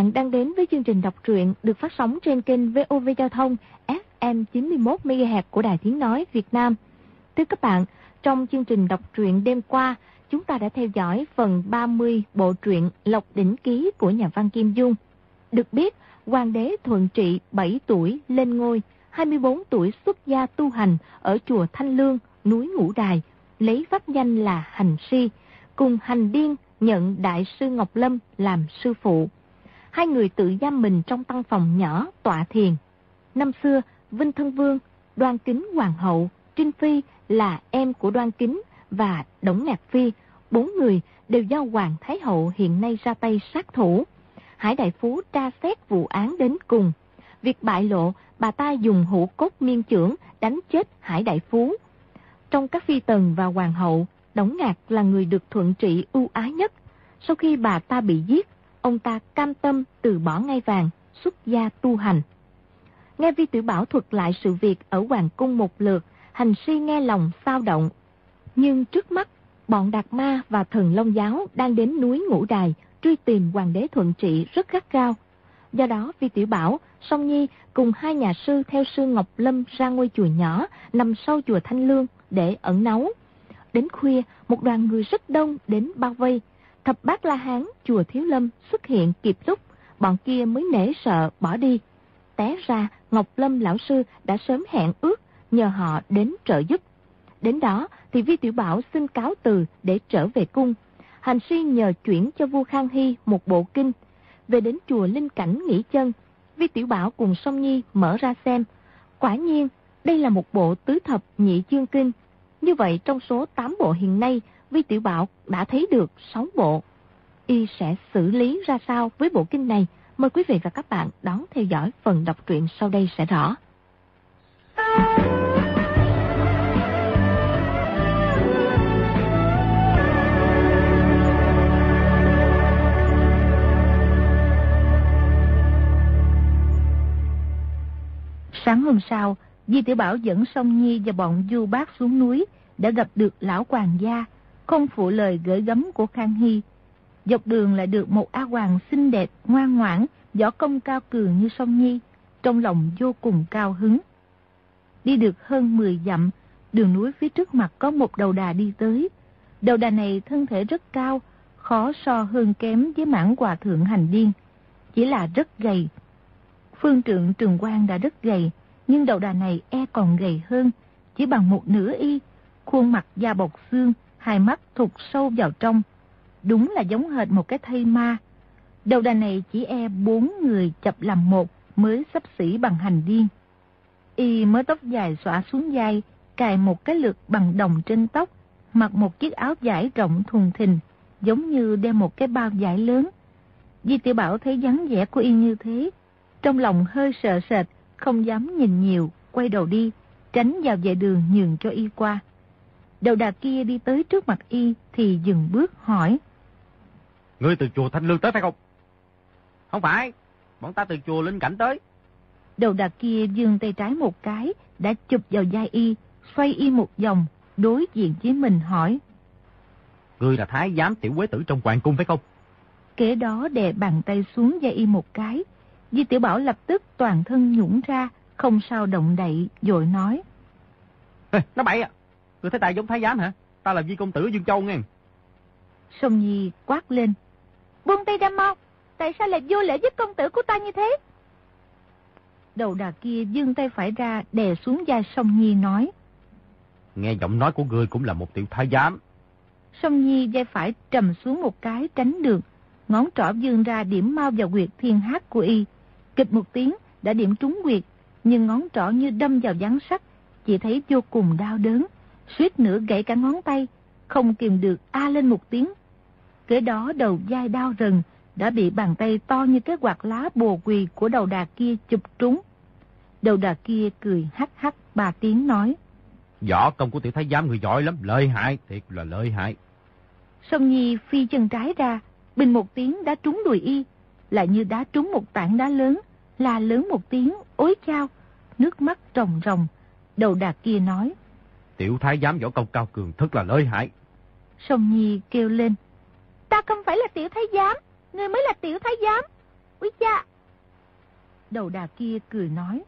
Các bạn đang đến với chương trình đọc truyện được phát sóng trên kênh VOV Giao thông FM 91MHz của Đài Tiếng Nói Việt Nam. Thưa các bạn, trong chương trình đọc truyện đêm qua, chúng ta đã theo dõi phần 30 bộ truyện Lộc Đỉnh Ký của nhà văn Kim Dung. Được biết, Hoàng đế Thuận Trị 7 tuổi lên ngôi, 24 tuổi xuất gia tu hành ở chùa Thanh Lương, núi Ngũ Đài, lấy pháp danh là Hành Si, cùng Hành Điên nhận Đại sư Ngọc Lâm làm sư phụ. Hai người tự giam mình trong căn phòng nhỏ tọa thiền. Năm xưa, Vinh Thân Vương, Đoan Kính Hoàng hậu, Trinh Phi là em của Đoan Kính và Đổng Ngạc Phi, bốn người đều do Hoàng Thái Hậu hiện nay ra tay sát thủ. Hải Đại Phú tra xét vụ án đến cùng. Việc bại lộ, bà ta dùng hũ cốt miên trưởng đánh chết Hải Đại Phú. Trong các phi tần và hoàng hậu, Đổng Ngạc là người được thuận trị ưu ái nhất. Sau khi bà ta bị giết, ông ta cam tâm từ bỏ ngay vàng, xuất gia tu hành. Nghe Vi Tiểu Bảo thuật lại sự việc ở Hoàng Cung một lượt, hành si nghe lòng sao động. Nhưng trước mắt, bọn Đạt Ma và Thần Long Giáo đang đến núi Ngũ Đài truy tìm Hoàng đế Thuận Trị rất gắt gao. Do đó, Vi Tiểu Bảo, Song Nhi cùng hai nhà sư theo sư Ngọc Lâm ra ngôi chùa nhỏ nằm sau chùa Thanh Lương để ẩn náu. Đến khuya, một đoàn người rất đông đến bao vây. Thập bát La Hán, chùa Thiếu Lâm xuất hiện kịp lúc, bọn kia mới nể sợ bỏ đi. Té ra, Ngọc Lâm lão sư đã sớm hẹn ước nhờ họ đến trợ giúp. Đến đó thì Vi Tiểu Bảo xin cáo từ để trở về cung. Hành si nhờ chuyển cho vua Khang Hy một bộ kinh. Về đến chùa Linh Cảnh nghỉ chân, Vi Tiểu Bảo cùng Song Nhi mở ra xem. Quả nhiên, đây là một bộ tứ thập nhị chương kinh. Như vậy trong số 8 bộ hiện nay, Vi Tiểu Bảo đã thấy được 6 bộ. Y sẽ xử lý ra sao với bộ kinh này? Mời quý vị và các bạn đón theo dõi phần đọc truyện sau đây sẽ rõ. Sáng hôm sau, Di Tiểu Bảo dẫn Song Nhi và bọn du bác xuống núi, đã gặp được lão hoàng gia, không phụ lời gửi gấm của Khang Hy. Dọc đường lại được một A Hoàng xinh đẹp, ngoan ngoãn, võ công cao cường như Song Nhi, trong lòng vô cùng cao hứng. Đi được hơn 10 dặm, đường núi phía trước mặt có một đầu đà đi tới. Đầu đà này thân thể rất cao, khó so hơn kém với mãn hòa thượng hành điên, chỉ là rất gầy. Phương trượng Trường Quang đã rất gầy, nhưng đầu đà này e còn gầy hơn, chỉ bằng một nửa y, khuôn mặt da bọc xương, hai mắt thụt sâu vào trong. Đúng là giống hệt một cái thây ma. Đầu đà này chỉ e bốn người chập làm một mới sắp xỉ bằng hành điên. Y mới tóc dài xõa xuống dai, cài một cái lược bằng đồng trên tóc, mặc một chiếc áo vải rộng thùng thình, giống như đeo một cái bao vải lớn. Di tiểu Bảo thấy dáng vẻ của Y như thế, trong lòng hơi sợ sệt, không dám nhìn nhiều, quay đầu đi, tránh vào vệ đường nhường cho Y qua. Đầu đà kia đi tới trước mặt Y thì dừng bước hỏi. Ngươi từ chùa Thanh Lương tới phải không? Không phải, bọn ta từ chùa Linh Cảnh tới. Đầu đà kia dương tay trái một cái, đã chụp vào vai y, xoay y một vòng, đối diện với mình hỏi. Ngươi là thái giám tiểu quế tử trong hoàng cung phải không? Kế đó đè bàn tay xuống vai y một cái. Di tiểu bảo lập tức toàn thân nhũng ra, không sao động đậy, dội nói. Ê, nó bậy à, ngươi thấy ta giống thái giám hả? Ta là di công tử Dương Châu nghe. Sông Nhi quát lên. Buông tay ra mau, tại sao lại vô lễ với công tử của ta như thế? Đầu đà kia dương tay phải ra đè xuống vai Song Nhi nói. Nghe giọng nói của người cũng là một tiểu thái giám. Song Nhi vai phải trầm xuống một cái tránh được. Ngón trỏ dương ra điểm mau vào quyệt thiên hát của y. Kịch một tiếng đã điểm trúng quyệt. Nhưng ngón trỏ như đâm vào gián sắt. Chỉ thấy vô cùng đau đớn. Suýt nữa gãy cả ngón tay. Không kìm được a lên một tiếng. Kế đó đầu vai đau rần đã bị bàn tay to như cái quạt lá bồ quỳ của đầu đà kia chụp trúng. Đầu đà kia cười hắc hắc ba tiếng nói. Võ công của tiểu thái giám người giỏi lắm, lợi hại, thiệt là lợi hại. Sông Nhi phi chân trái ra, bình một tiếng đã trúng đùi y, lại như đá trúng một tảng đá lớn, la lớn một tiếng, ối chao, nước mắt ròng ròng. Đầu đà kia nói. Tiểu thái giám võ công cao cường thật là lợi hại. Sông Nhi kêu lên. Ta không phải là tiểu thái giám, ngươi mới là tiểu thái giám. Úi cha! Đầu đà kia cười nói.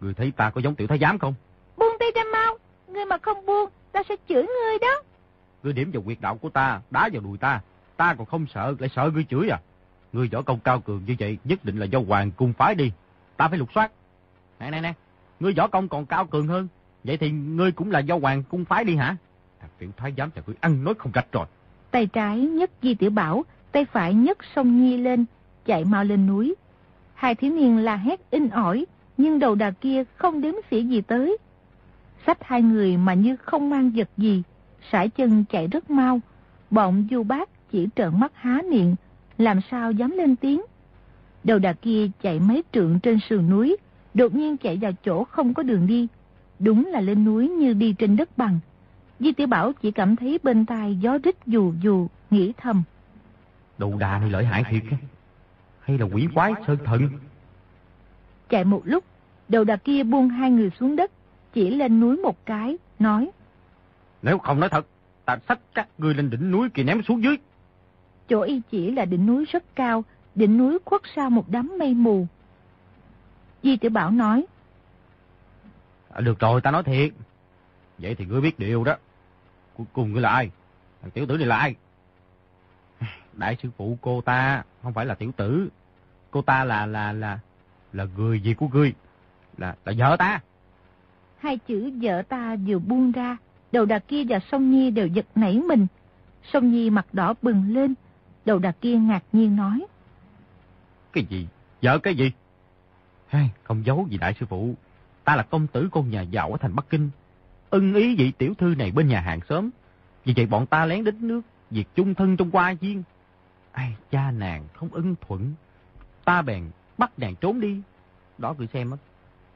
Người thấy ta có giống tiểu thái giám không? Buông tay ra mau, ngươi mà không buông, ta sẽ chửi ngươi đó. Ngươi điểm vào quyệt đạo của ta, đá vào đùi ta, ta còn không sợ, lại sợ ngươi chửi à. Ngươi võ công cao cường như vậy, nhất định là do hoàng cung phái đi. Ta phải lục soát. Nè nè nè, ngươi võ công còn cao cường hơn, vậy thì ngươi cũng là do hoàng cung phái đi hả? Thằng tiểu thái giám nhà ngươi ăn nói không gạch rồi. Tay trái nhấc Di Tiểu Bảo, tay phải nhấc sông Nhi lên, chạy mau lên núi. Hai thiếu niên la hét in ỏi, nhưng đầu đà kia không đếm xỉa gì tới. Sách hai người mà như không mang vật gì, sải chân chạy rất mau. Bọn du bác chỉ trợn mắt há miệng, làm sao dám lên tiếng. Đầu đà kia chạy mấy trượng trên sườn núi, đột nhiên chạy vào chỗ không có đường đi. Đúng là lên núi như đi trên đất bằng. Di tiểu Bảo chỉ cảm thấy bên tai gió rít dù dù, nghĩ thầm. Đầu đà này lợi hại thiệt Hay là quỷ quái sơn thần? Chạy một lúc, đầu đà kia buông hai người xuống đất, chỉ lên núi một cái, nói. Nếu không nói thật, ta xách các ngươi lên đỉnh núi kia ném xuống dưới. Chỗ y chỉ là đỉnh núi rất cao, đỉnh núi khuất sau một đám mây mù. Di tiểu Bảo nói. À, được rồi, ta nói thiệt. Vậy thì ngươi biết điều đó. Cuối cùng ngươi là ai? Thằng tiểu tử này là ai? Đại sư phụ cô ta không phải là tiểu tử. Cô ta là là là là người gì của ngươi? Là là vợ ta. Hai chữ vợ ta vừa buông ra, đầu đà kia và sông Nhi đều giật nảy mình. Sông Nhi mặt đỏ bừng lên, đầu đà kia ngạc nhiên nói. Cái gì? Vợ cái gì? Hey, không giấu gì đại sư phụ. Ta là công tử con nhà giàu ở thành Bắc Kinh. Ưng ý vị tiểu thư này bên nhà hàng xóm. Vì vậy bọn ta lén đến nước, việc chung thân trong qua viên. Ai, cha nàng không ưng thuận. Ta bèn bắt nàng trốn đi. Đó cứ xem á.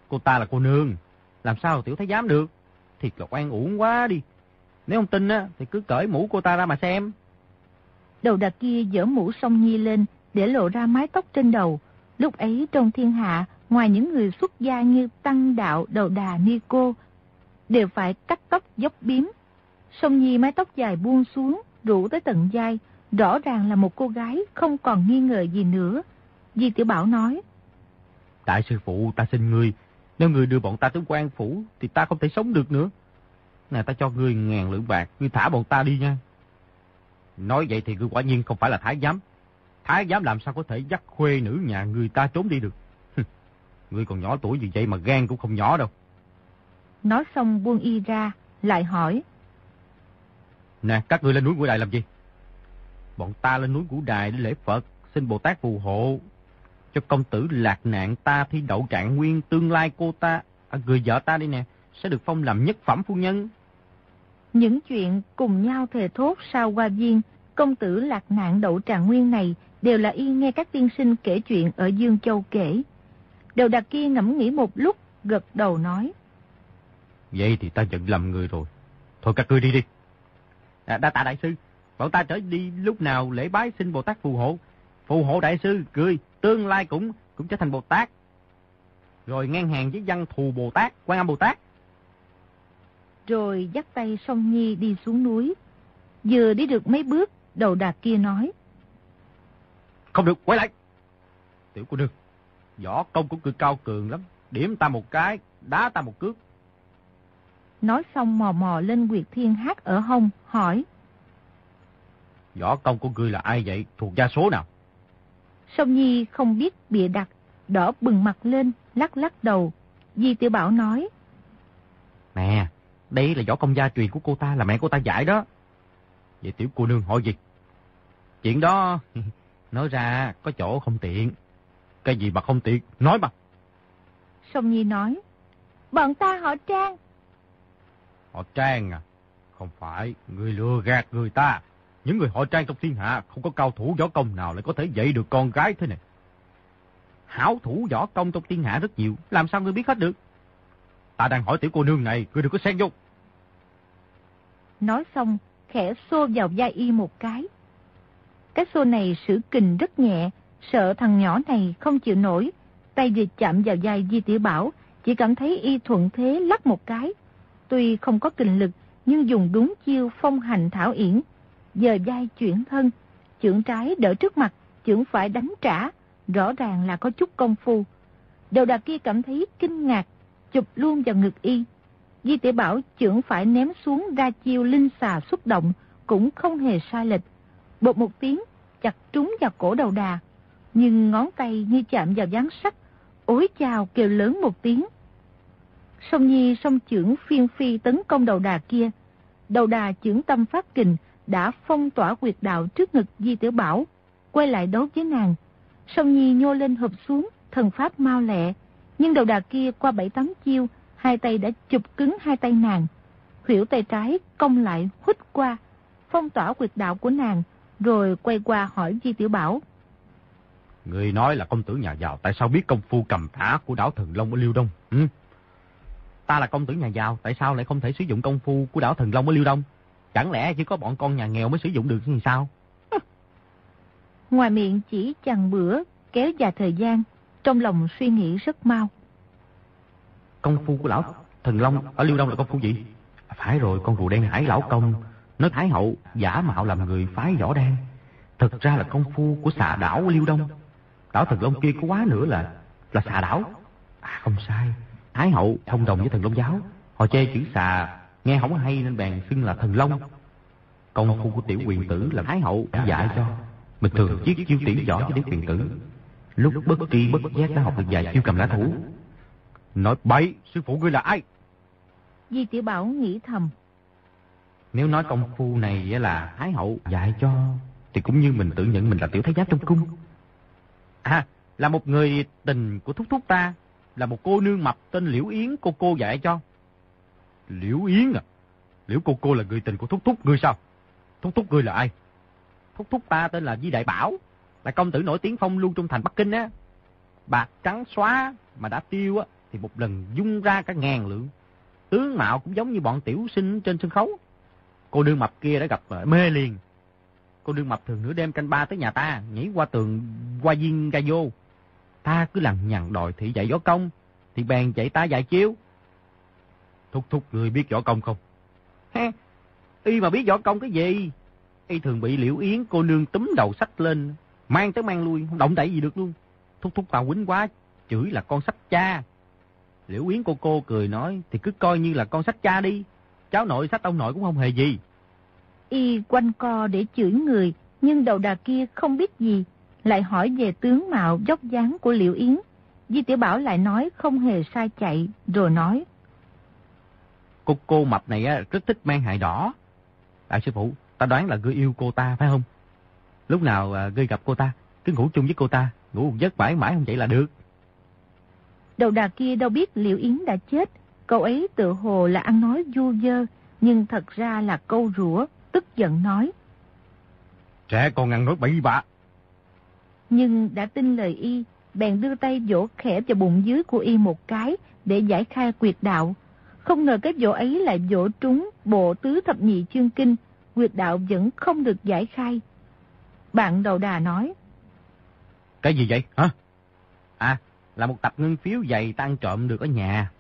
Cô ta là cô nương. Làm sao tiểu thấy dám được? Thiệt là oan uổng quá đi. Nếu không tin á, thì cứ cởi mũ cô ta ra mà xem. Đầu đà kia dỡ mũ song nhi lên, để lộ ra mái tóc trên đầu. Lúc ấy trong thiên hạ, ngoài những người xuất gia như Tăng Đạo, Đầu Đà, Ni Cô, đều phải cắt tóc dốc bím. sông Nhi mái tóc dài buông xuống, rủ tới tận vai, rõ ràng là một cô gái không còn nghi ngờ gì nữa. Di Tiểu Bảo nói. Đại sư phụ, ta xin ngươi, nếu ngươi đưa bọn ta tới quan phủ, thì ta không thể sống được nữa. Nè, ta cho ngươi ngàn lượng bạc, ngươi thả bọn ta đi nha. Nói vậy thì ngươi quả nhiên không phải là thái giám. Thái giám làm sao có thể dắt khuê nữ nhà người ta trốn đi được ngươi còn nhỏ tuổi như vậy mà gan cũng không nhỏ đâu. Nói xong buông y ra, lại hỏi. Nè, các ngươi lên núi Ngũ Đài làm gì? Bọn ta lên núi Ngũ Đài để lễ Phật, xin Bồ Tát phù hộ. Cho công tử lạc nạn ta thi đậu trạng nguyên tương lai cô ta, à, người vợ ta đi nè, sẽ được phong làm nhất phẩm phu nhân. Những chuyện cùng nhau thề thốt sau qua viên, công tử lạc nạn đậu trạng nguyên này đều là y nghe các tiên sinh kể chuyện ở Dương Châu kể. Đầu đặc kia ngẫm nghĩ một lúc, gật đầu nói. Vậy thì ta giận lầm người rồi. Thôi các ngươi đi đi. À, đa tạ đại sư. Bọn ta trở đi lúc nào lễ bái xin Bồ Tát phù hộ. Phù hộ đại sư, cười, tương lai cũng cũng trở thành Bồ Tát. Rồi ngang hàng với văn thù Bồ Tát, quan âm Bồ Tát. Rồi dắt tay song Nhi đi xuống núi. Vừa đi được mấy bước, đầu đạc kia nói. Không được, quay lại. Tiểu cô nương, võ công của cư cao cường lắm. Điểm ta một cái, đá ta một cước. Nói xong mò mò lên Nguyệt Thiên hát ở hông, hỏi. Võ công của ngươi là ai vậy? Thuộc gia số nào? Sông Nhi không biết bịa đặt, đỏ bừng mặt lên, lắc lắc đầu. Di Tiểu Bảo nói. Nè, đây là võ công gia truyền của cô ta, là mẹ cô ta dạy đó. Vậy tiểu cô nương hỏi gì? Chuyện đó, nói ra có chỗ không tiện. Cái gì mà không tiện, nói mà. Sông Nhi nói. Bọn ta họ Trang, Họ Trang à? Không phải, người lừa gạt người ta. Những người họ Trang trong thiên hạ không có cao thủ võ công nào lại có thể dạy được con gái thế này. Hảo thủ võ công trong thiên hạ rất nhiều, làm sao ngươi biết hết được? Ta đang hỏi tiểu cô nương này, ngươi đừng có xen vô. Nói xong, khẽ xô vào vai y một cái. Cái xô này sử kình rất nhẹ, sợ thằng nhỏ này không chịu nổi. Tay vừa chạm vào vai Di Tiểu Bảo, chỉ cảm thấy y thuận thế lắc một cái, Tuy không có kinh lực, nhưng dùng đúng chiêu phong hành thảo yển. Giờ vai chuyển thân, chưởng trái đỡ trước mặt, chưởng phải đánh trả. rõ ràng là có chút công phu. Đầu đà kia cảm thấy kinh ngạc, chụp luôn vào ngực y. Di tiểu Bảo trưởng phải ném xuống ra chiêu linh xà xúc động, cũng không hề sai lệch. Bột một tiếng, chặt trúng vào cổ đầu đà, nhưng ngón tay như chạm vào dáng sắt, ối chào kêu lớn một tiếng. Song Nhi song trưởng phiên phi tấn công đầu đà kia. Đầu đà trưởng tâm phát kình đã phong tỏa quyệt đạo trước ngực Di Tiểu Bảo, quay lại đấu với nàng. Song Nhi nhô lên hợp xuống, thần pháp mau lẹ, nhưng đầu đà kia qua bảy tám chiêu, hai tay đã chụp cứng hai tay nàng. Hiểu tay trái cong lại hút qua, phong tỏa quyệt đạo của nàng, rồi quay qua hỏi Di Tiểu Bảo. Người nói là công tử nhà giàu, tại sao biết công phu cầm thả của đảo Thần Long ở Liêu Đông? Ừ? Ta là công tử nhà giàu, tại sao lại không thể sử dụng công phu của đảo Thần Long ở Liêu Đông? Chẳng lẽ chỉ có bọn con nhà nghèo mới sử dụng được như sao? Ngoài miệng chỉ chằng bữa, kéo dài thời gian, trong lòng suy nghĩ rất mau. Công phu của lão Thần Long ở Liêu Đông là công phu gì? Phải rồi, con rùa đen hải lão công, nói Thái hậu giả mạo làm người phái võ đen. Thực ra là công phu của xà đảo Liêu Đông. Đảo Thần Long kia có quá nữa là là xà đảo. À không sai, Thái hậu thông đồng với thần Long giáo. Họ chê chữ xà nghe không hay nên bèn xưng là thần Long. Công phu của tiểu quyền tử là Thái hậu đã dạy cho. Bình thường chiếc chiêu tiễn võ cho tiểu quyền tử. Lúc bất kỳ bất giác đã học được vài chiêu cầm lá thủ. Nói bậy, sư phụ ngươi là ai? Di Tiểu Bảo nghĩ thầm. Nếu nói công phu này là Thái hậu dạy cho, thì cũng như mình tự nhận mình là tiểu thái giám trong cung. À, là một người tình của thúc thúc ta, là một cô nương mập tên Liễu Yến cô cô dạy cho. Liễu Yến à? Liễu cô cô là người tình của thúc thúc ngươi sao? Thúc thúc ngươi là ai? Thúc thúc ta tên là Di Đại Bảo, là công tử nổi tiếng phong lưu trong thành Bắc Kinh á. Bạc trắng xóa mà đã tiêu á, thì một lần dung ra cả ngàn lượng. Tướng mạo cũng giống như bọn tiểu sinh trên sân khấu. Cô đương mập kia đã gặp ờ, mê liền. Cô đương mập thường nửa đêm canh ba tới nhà ta, nhảy qua tường, qua viên ca vô. Ta cứ lằng nhằng đòi thị dạy võ công, thì bèn chạy ta dạy chiếu. Thúc thúc người biết võ công không? Ha, y mà biết võ công cái gì? Y thường bị liễu yến cô nương túm đầu sách lên, mang tới mang lui, không động đậy gì được luôn. Thúc thúc tao quýnh quá, chửi là con sách cha. Liễu yến cô cô cười nói, thì cứ coi như là con sách cha đi. Cháu nội sách ông nội cũng không hề gì. Y quanh co để chửi người, nhưng đầu đà kia không biết gì, lại hỏi về tướng mạo dốc dáng của Liễu Yến. Di Tiểu Bảo lại nói không hề sai chạy, rồi nói. Cô cô mập này á, rất thích mang hại đỏ. Đại sư phụ, ta đoán là ngươi yêu cô ta phải không? Lúc nào à, ngươi gặp cô ta, cứ ngủ chung với cô ta, ngủ một giấc mãi mãi không vậy là được. Đầu đà kia đâu biết Liễu Yến đã chết, cậu ấy tự hồ là ăn nói du dơ, nhưng thật ra là câu rủa, tức giận nói. Trẻ con ăn nói bậy bạ. Nhưng đã tin lời y, bèn đưa tay vỗ khẽ vào bụng dưới của y một cái để giải khai quyệt đạo. Không ngờ cái vỗ ấy lại vỗ trúng bộ tứ thập nhị chương kinh, quyệt đạo vẫn không được giải khai. Bạn đầu đà nói. Cái gì vậy hả? À, là một tập ngân phiếu dày tan trộm được ở nhà.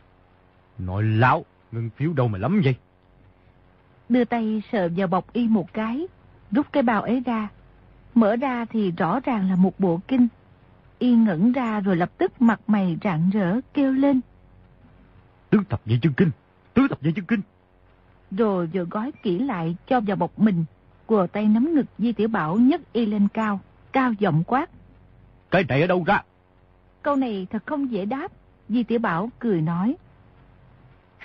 Nội lão, ngân phiếu đâu mà lắm vậy? Đưa tay sờ vào bọc y một cái, rút cái bao ấy ra. Mở ra thì rõ ràng là một bộ kinh. Y ngẩn ra rồi lập tức mặt mày rạng rỡ kêu lên. Tứ thập nhị chương kinh, tứ thập nhị chương kinh. Rồi vừa gói kỹ lại cho vào bọc mình, quờ tay nắm ngực Di Tiểu Bảo nhấc y lên cao, cao giọng quát. Cái này ở đâu ra? Câu này thật không dễ đáp, Di Tiểu Bảo cười nói.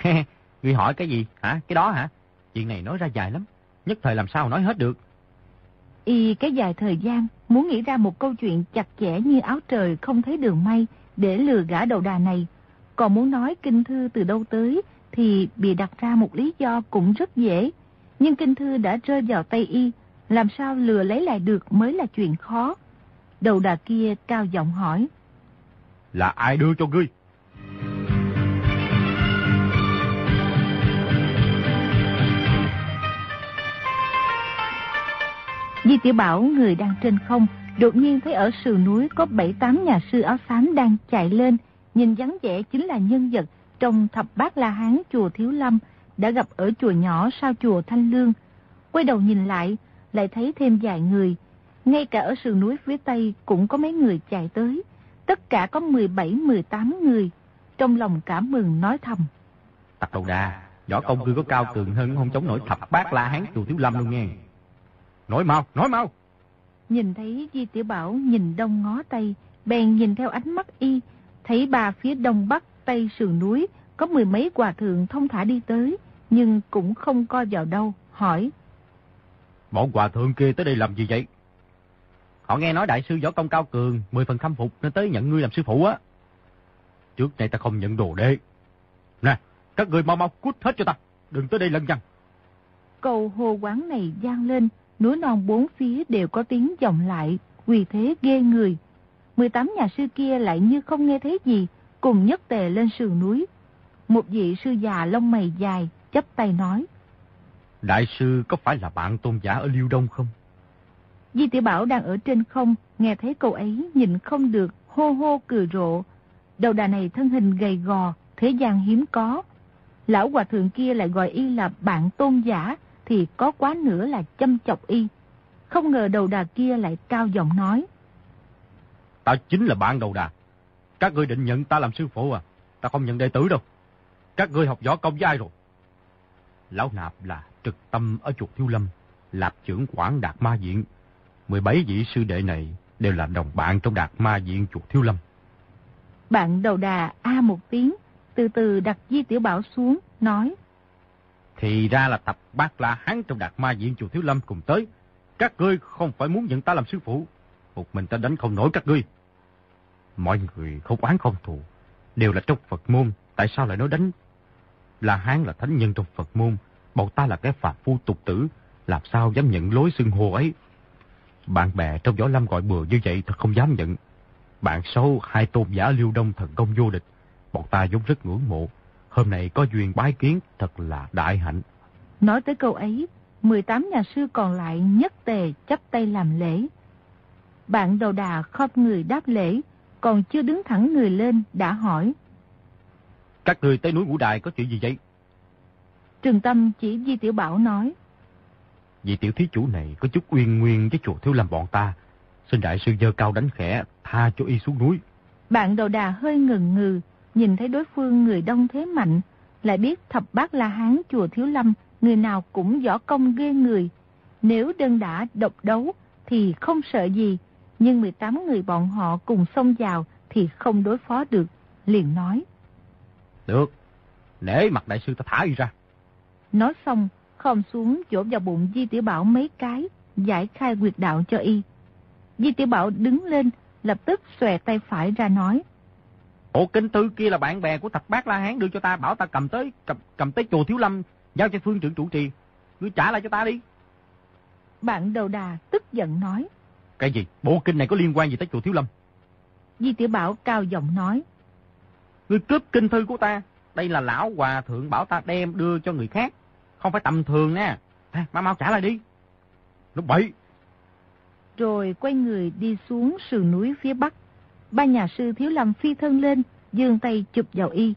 Người hỏi cái gì hả? Cái đó hả? Chuyện này nói ra dài lắm, nhất thời làm sao nói hết được. Y cái dài thời gian muốn nghĩ ra một câu chuyện chặt chẽ như áo trời không thấy đường may để lừa gã đầu đà này. Còn muốn nói kinh thư từ đâu tới thì bị đặt ra một lý do cũng rất dễ. Nhưng kinh thư đã rơi vào tay y, làm sao lừa lấy lại được mới là chuyện khó. Đầu đà kia cao giọng hỏi. Là ai đưa cho ngươi? Di Tiểu Bảo người đang trên không, đột nhiên thấy ở sườn núi có bảy tám nhà sư áo xám đang chạy lên, nhìn dáng vẻ chính là nhân vật trong thập bát La Hán chùa Thiếu Lâm, đã gặp ở chùa nhỏ sau chùa Thanh Lương. Quay đầu nhìn lại, lại thấy thêm vài người. Ngay cả ở sườn núi phía Tây cũng có mấy người chạy tới. Tất cả có 17-18 người. Trong lòng cảm mừng nói thầm. Tặc đầu đà, võ công ngươi có cao cường hơn không chống nổi thập bát la hán chùa Thiếu Lâm luôn nghe. Nói mau, nói mau. Nhìn thấy Di Tiểu Bảo nhìn đông ngó tây, bèn nhìn theo ánh mắt y, thấy bà phía đông bắc tây sườn núi có mười mấy hòa thượng thông thả đi tới, nhưng cũng không coi vào đâu, hỏi. Bọn hòa thượng kia tới đây làm gì vậy? Họ nghe nói đại sư võ công cao cường, mười phần khâm phục nên tới nhận ngươi làm sư phụ á. Trước đây ta không nhận đồ đệ. Nè, các người mau mau cút hết cho ta, đừng tới đây lân nhăn. Cầu hồ quán này gian lên, núi non bốn phía đều có tiếng vọng lại, quỳ thế ghê người. 18 nhà sư kia lại như không nghe thấy gì, cùng nhất tề lên sườn núi. Một vị sư già lông mày dài, chấp tay nói. Đại sư có phải là bạn tôn giả ở Liêu Đông không? Di tiểu Bảo đang ở trên không, nghe thấy câu ấy nhìn không được, hô hô cười rộ. Đầu đà này thân hình gầy gò, thế gian hiếm có. Lão hòa thượng kia lại gọi y là bạn tôn giả, thì có quá nữa là châm chọc y. Không ngờ đầu đà kia lại cao giọng nói. Ta chính là bạn đầu đà. Các ngươi định nhận ta làm sư phụ à? Ta không nhận đệ tử đâu. Các ngươi học võ công với ai rồi? Lão Nạp là trực tâm ở chuột Thiếu Lâm, lạp trưởng quản Đạt Ma Viện. 17 vị sư đệ này đều là đồng bạn trong Đạt Ma Viện chuột Thiếu Lâm. Bạn đầu đà A một tiếng, từ từ đặt Di Tiểu Bảo xuống, nói. Thì ra là tập bát la hán trong Đạt Ma diện chùa Thiếu Lâm cùng tới. Các ngươi không phải muốn nhận ta làm sư phụ. Một mình ta đánh không nổi các ngươi. Mọi người không oán không thù. Đều là trong Phật môn. Tại sao lại nói đánh? La Hán là thánh nhân trong Phật môn. Bọn ta là cái phạm phu tục tử. Làm sao dám nhận lối xưng hô ấy? Bạn bè trong võ lâm gọi bừa như vậy thật không dám nhận. Bạn xấu, hai tôn giả liêu đông thần công vô địch. Bọn ta giống rất ngưỡng mộ. Hôm nay có duyên bái kiến thật là đại hạnh. Nói tới câu ấy, 18 nhà sư còn lại nhất tề chắp tay làm lễ. Bạn đầu đà khóc người đáp lễ, còn chưa đứng thẳng người lên đã hỏi. Các người tới núi Ngũ Đài có chuyện gì vậy? Trường Tâm chỉ Di Tiểu Bảo nói. Vị tiểu thí chủ này có chút uyên nguyên với chùa thiếu làm bọn ta. Xin đại sư dơ cao đánh khẽ, tha cho y xuống núi. Bạn đầu đà hơi ngừng ngừ, nhìn thấy đối phương người đông thế mạnh, lại biết thập bát la hán chùa Thiếu Lâm, người nào cũng võ công ghê người. Nếu đơn đã độc đấu thì không sợ gì, nhưng 18 người bọn họ cùng xông vào thì không đối phó được, liền nói. Được, để mặt đại sư ta thả y ra. Nói xong, khom xuống chỗ vào bụng Di Tiểu Bảo mấy cái, giải khai quyệt đạo cho y. Di Tiểu Bảo đứng lên, lập tức xòe tay phải ra nói. Ổ kinh tư kia là bạn bè của thập bát La Hán đưa cho ta bảo ta cầm tới cầm, cầm tới chùa Thiếu Lâm, giao cho phương trưởng chủ trì. Ngươi trả lại cho ta đi. Bạn đầu đà tức giận nói. Cái gì? Bộ kinh này có liên quan gì tới chùa Thiếu Lâm? Di Tiểu Bảo cao giọng nói. Ngươi cướp kinh thư của ta. Đây là lão hòa thượng bảo ta đem đưa cho người khác. Không phải tầm thường nha. À, mau mau trả lại đi. Nó bậy. Rồi quay người đi xuống sườn núi phía bắc. Ba nhà sư thiếu lâm phi thân lên, dương tay chụp vào y.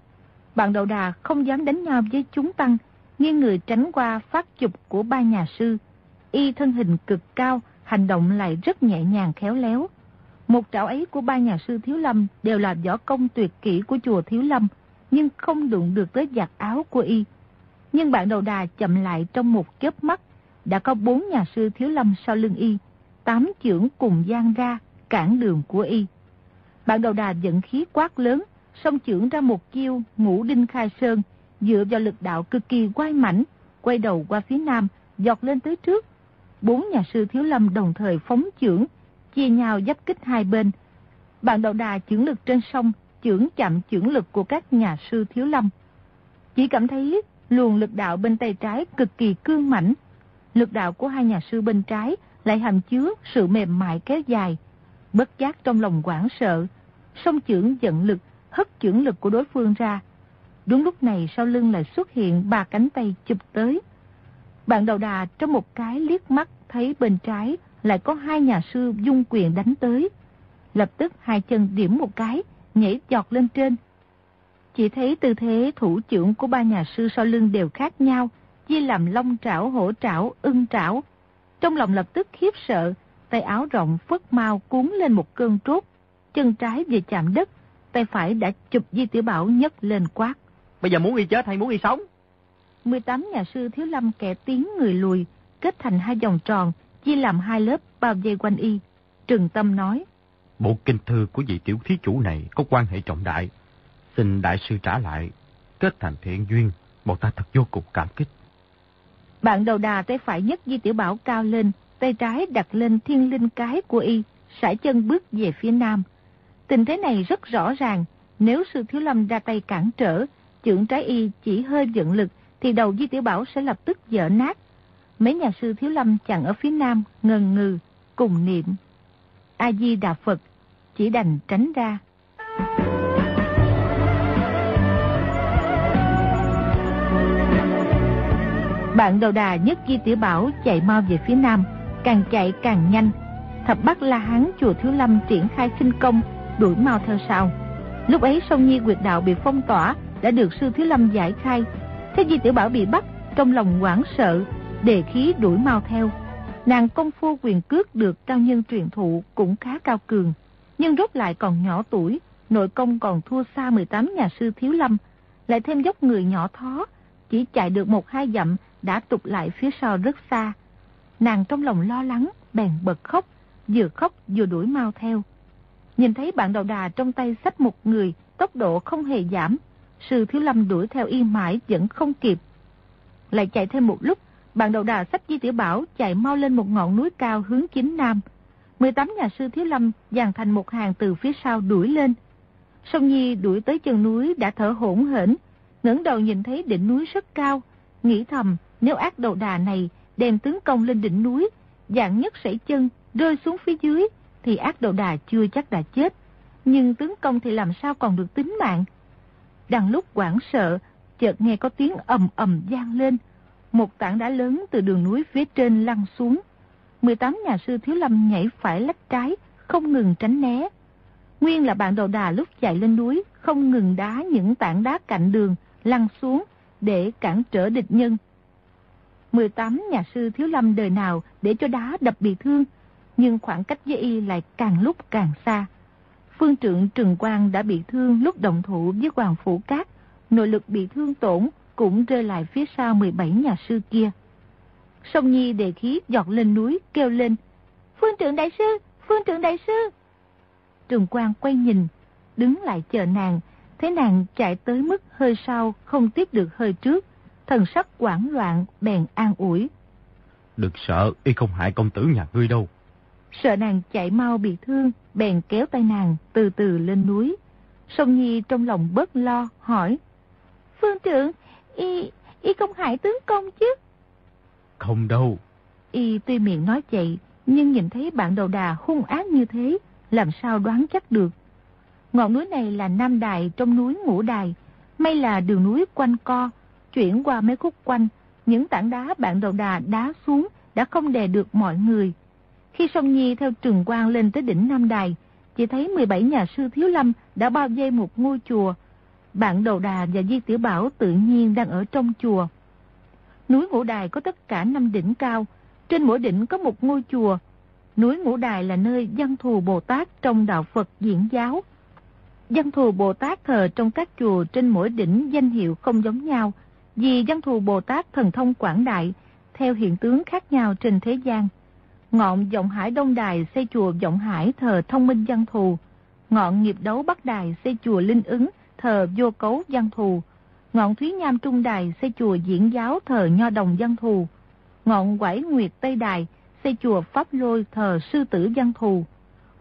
Bạn đầu đà không dám đánh nhau với chúng tăng, nghiêng người tránh qua phát chụp của ba nhà sư. Y thân hình cực cao, hành động lại rất nhẹ nhàng khéo léo. Một trảo ấy của ba nhà sư Thiếu Lâm đều là võ công tuyệt kỹ của chùa Thiếu Lâm, nhưng không đụng được tới giặt áo của y. Nhưng bạn đầu đà chậm lại trong một chớp mắt, đã có bốn nhà sư Thiếu Lâm sau lưng y, tám trưởng cùng gian ra, cản đường của y. Bạn đầu đà dẫn khí quát lớn, song trưởng ra một chiêu ngũ đinh khai sơn, dựa vào lực đạo cực kỳ quay mảnh, quay đầu qua phía nam, dọc lên tới trước. Bốn nhà sư thiếu lâm đồng thời phóng trưởng, chia nhau giáp kích hai bên. Bạn đầu đà trưởng lực trên sông, trưởng chậm trưởng lực của các nhà sư thiếu lâm. Chỉ cảm thấy luồng lực đạo bên tay trái cực kỳ cương mảnh. Lực đạo của hai nhà sư bên trái lại hàm chứa sự mềm mại kéo dài. Bất giác trong lòng quảng sợ, song trưởng giận lực, hất trưởng lực của đối phương ra. Đúng lúc này sau lưng lại xuất hiện ba cánh tay chụp tới. Bạn đầu đà trong một cái liếc mắt thấy bên trái lại có hai nhà sư dung quyền đánh tới. Lập tức hai chân điểm một cái, nhảy giọt lên trên. Chỉ thấy tư thế thủ trưởng của ba nhà sư sau lưng đều khác nhau, chia làm long trảo, hổ trảo, ưng trảo. Trong lòng lập tức khiếp sợ, tay áo rộng phất mau cuốn lên một cơn trốt, chân trái về chạm đất, tay phải đã chụp Di Tiểu Bảo nhấc lên quát. Bây giờ muốn y chết hay muốn y sống? 18 nhà sư Thiếu Lâm kẻ tiếng người lùi, kết thành hai vòng tròn, chia làm hai lớp bao vây quanh y. Trừng Tâm nói. Bộ kinh thư của vị tiểu thí chủ này có quan hệ trọng đại. Xin đại sư trả lại, kết thành thiện duyên, bọn ta thật vô cùng cảm kích. Bạn đầu đà tay phải nhất Di Tiểu Bảo cao lên, tay trái đặt lên thiên linh cái của y, sải chân bước về phía nam. Tình thế này rất rõ ràng, nếu sư thiếu lâm ra tay cản trở, trưởng trái y chỉ hơi dựng lực, thì đầu Di Tiểu Bảo sẽ lập tức dở nát. Mấy nhà sư thiếu lâm chặn ở phía nam, ngần ngừ, cùng niệm. A-di-đà Phật, chỉ đành tránh ra. Bạn đầu đà nhất Di Tiểu Bảo chạy mau về phía nam, càng chạy càng nhanh. Thập Bắc La Hán chùa Thiếu Lâm triển khai sinh công, đuổi mau theo sau. Lúc ấy sông Nhi Quyệt Đạo bị phong tỏa, đã được sư Thiếu Lâm giải khai. Thế Di Tiểu Bảo bị bắt, trong lòng hoảng sợ, đề khí đuổi mau theo. Nàng công phu quyền cước được cao nhân truyền thụ cũng khá cao cường, nhưng rốt lại còn nhỏ tuổi, nội công còn thua xa 18 nhà sư Thiếu Lâm, lại thêm dốc người nhỏ thó, chỉ chạy được một hai dặm đã tụt lại phía sau rất xa. Nàng trong lòng lo lắng, bèn bật khóc, vừa khóc vừa đuổi mau theo. Nhìn thấy bạn đầu đà trong tay sách một người, tốc độ không hề giảm. Sư Thiếu Lâm đuổi theo yên mãi vẫn không kịp. Lại chạy thêm một lúc, bạn đầu đà sách Di Tiểu Bảo chạy mau lên một ngọn núi cao hướng chính nam. 18 nhà sư Thiếu Lâm dàn thành một hàng từ phía sau đuổi lên. Sông Nhi đuổi tới chân núi đã thở hổn hển, ngẩng đầu nhìn thấy đỉnh núi rất cao, nghĩ thầm nếu ác đầu đà này đem tướng công lên đỉnh núi, dạng nhất sảy chân rơi xuống phía dưới, thì ác đầu đà chưa chắc đã chết. Nhưng tướng công thì làm sao còn được tính mạng? Đang lúc quảng sợ, chợt nghe có tiếng ầm ầm gian lên. Một tảng đá lớn từ đường núi phía trên lăn xuống. 18 nhà sư thiếu lâm nhảy phải lách trái, không ngừng tránh né. Nguyên là bạn đầu đà lúc chạy lên núi, không ngừng đá những tảng đá cạnh đường, lăn xuống để cản trở địch nhân. 18 nhà sư thiếu lâm đời nào để cho đá đập bị thương, nhưng khoảng cách với y lại càng lúc càng xa. Phương trượng Trừng Quang đã bị thương lúc động thủ với Hoàng Phủ Cát, nội lực bị thương tổn cũng rơi lại phía sau 17 nhà sư kia. Sông Nhi đề khí giọt lên núi kêu lên, Phương trượng đại sư, Phương trượng đại sư. Trừng Quang quay nhìn, đứng lại chờ nàng, thấy nàng chạy tới mức hơi sau không tiếp được hơi trước, thần sắc quảng loạn bèn an ủi. Đừng sợ, y không hại công tử nhà ngươi đâu. Sợ nàng chạy mau bị thương, bèn kéo tay nàng từ từ lên núi. Sông Nhi trong lòng bớt lo, hỏi. Phương trưởng, y, y không hại tướng công chứ? Không đâu. Y tuy miệng nói vậy, nhưng nhìn thấy bạn đầu đà hung ác như thế, làm sao đoán chắc được. Ngọn núi này là Nam Đài trong núi Ngũ Đài, may là đường núi quanh co, chuyển qua mấy khúc quanh, những tảng đá bạn đầu đà đá xuống đã không đè được mọi người. Khi Song Nhi theo trường quang lên tới đỉnh Nam Đài, chỉ thấy 17 nhà sư Thiếu Lâm đã bao dây một ngôi chùa. Bạn đầu đà và Di Tiểu Bảo tự nhiên đang ở trong chùa. Núi Ngũ Đài có tất cả 5 đỉnh cao, trên mỗi đỉnh có một ngôi chùa. Núi Ngũ Đài là nơi dân thù Bồ Tát trong đạo Phật diễn giáo. Dân thù Bồ Tát thờ trong các chùa trên mỗi đỉnh danh hiệu không giống nhau, vì dân thù Bồ Tát thần thông quảng đại, theo hiện tướng khác nhau trên thế gian. Ngọn Vọng Hải Đông Đài xây chùa Vọng Hải thờ thông minh dân thù. Ngọn Nghiệp Đấu Bắc Đài xây chùa Linh ứng thờ vô cấu dân thù. Ngọn Thúy Nham Trung Đài xây chùa Diễn Giáo thờ Nho Đồng dân thù. Ngọn Quải Nguyệt Tây Đài xây chùa Pháp Lôi thờ Sư Tử dân thù.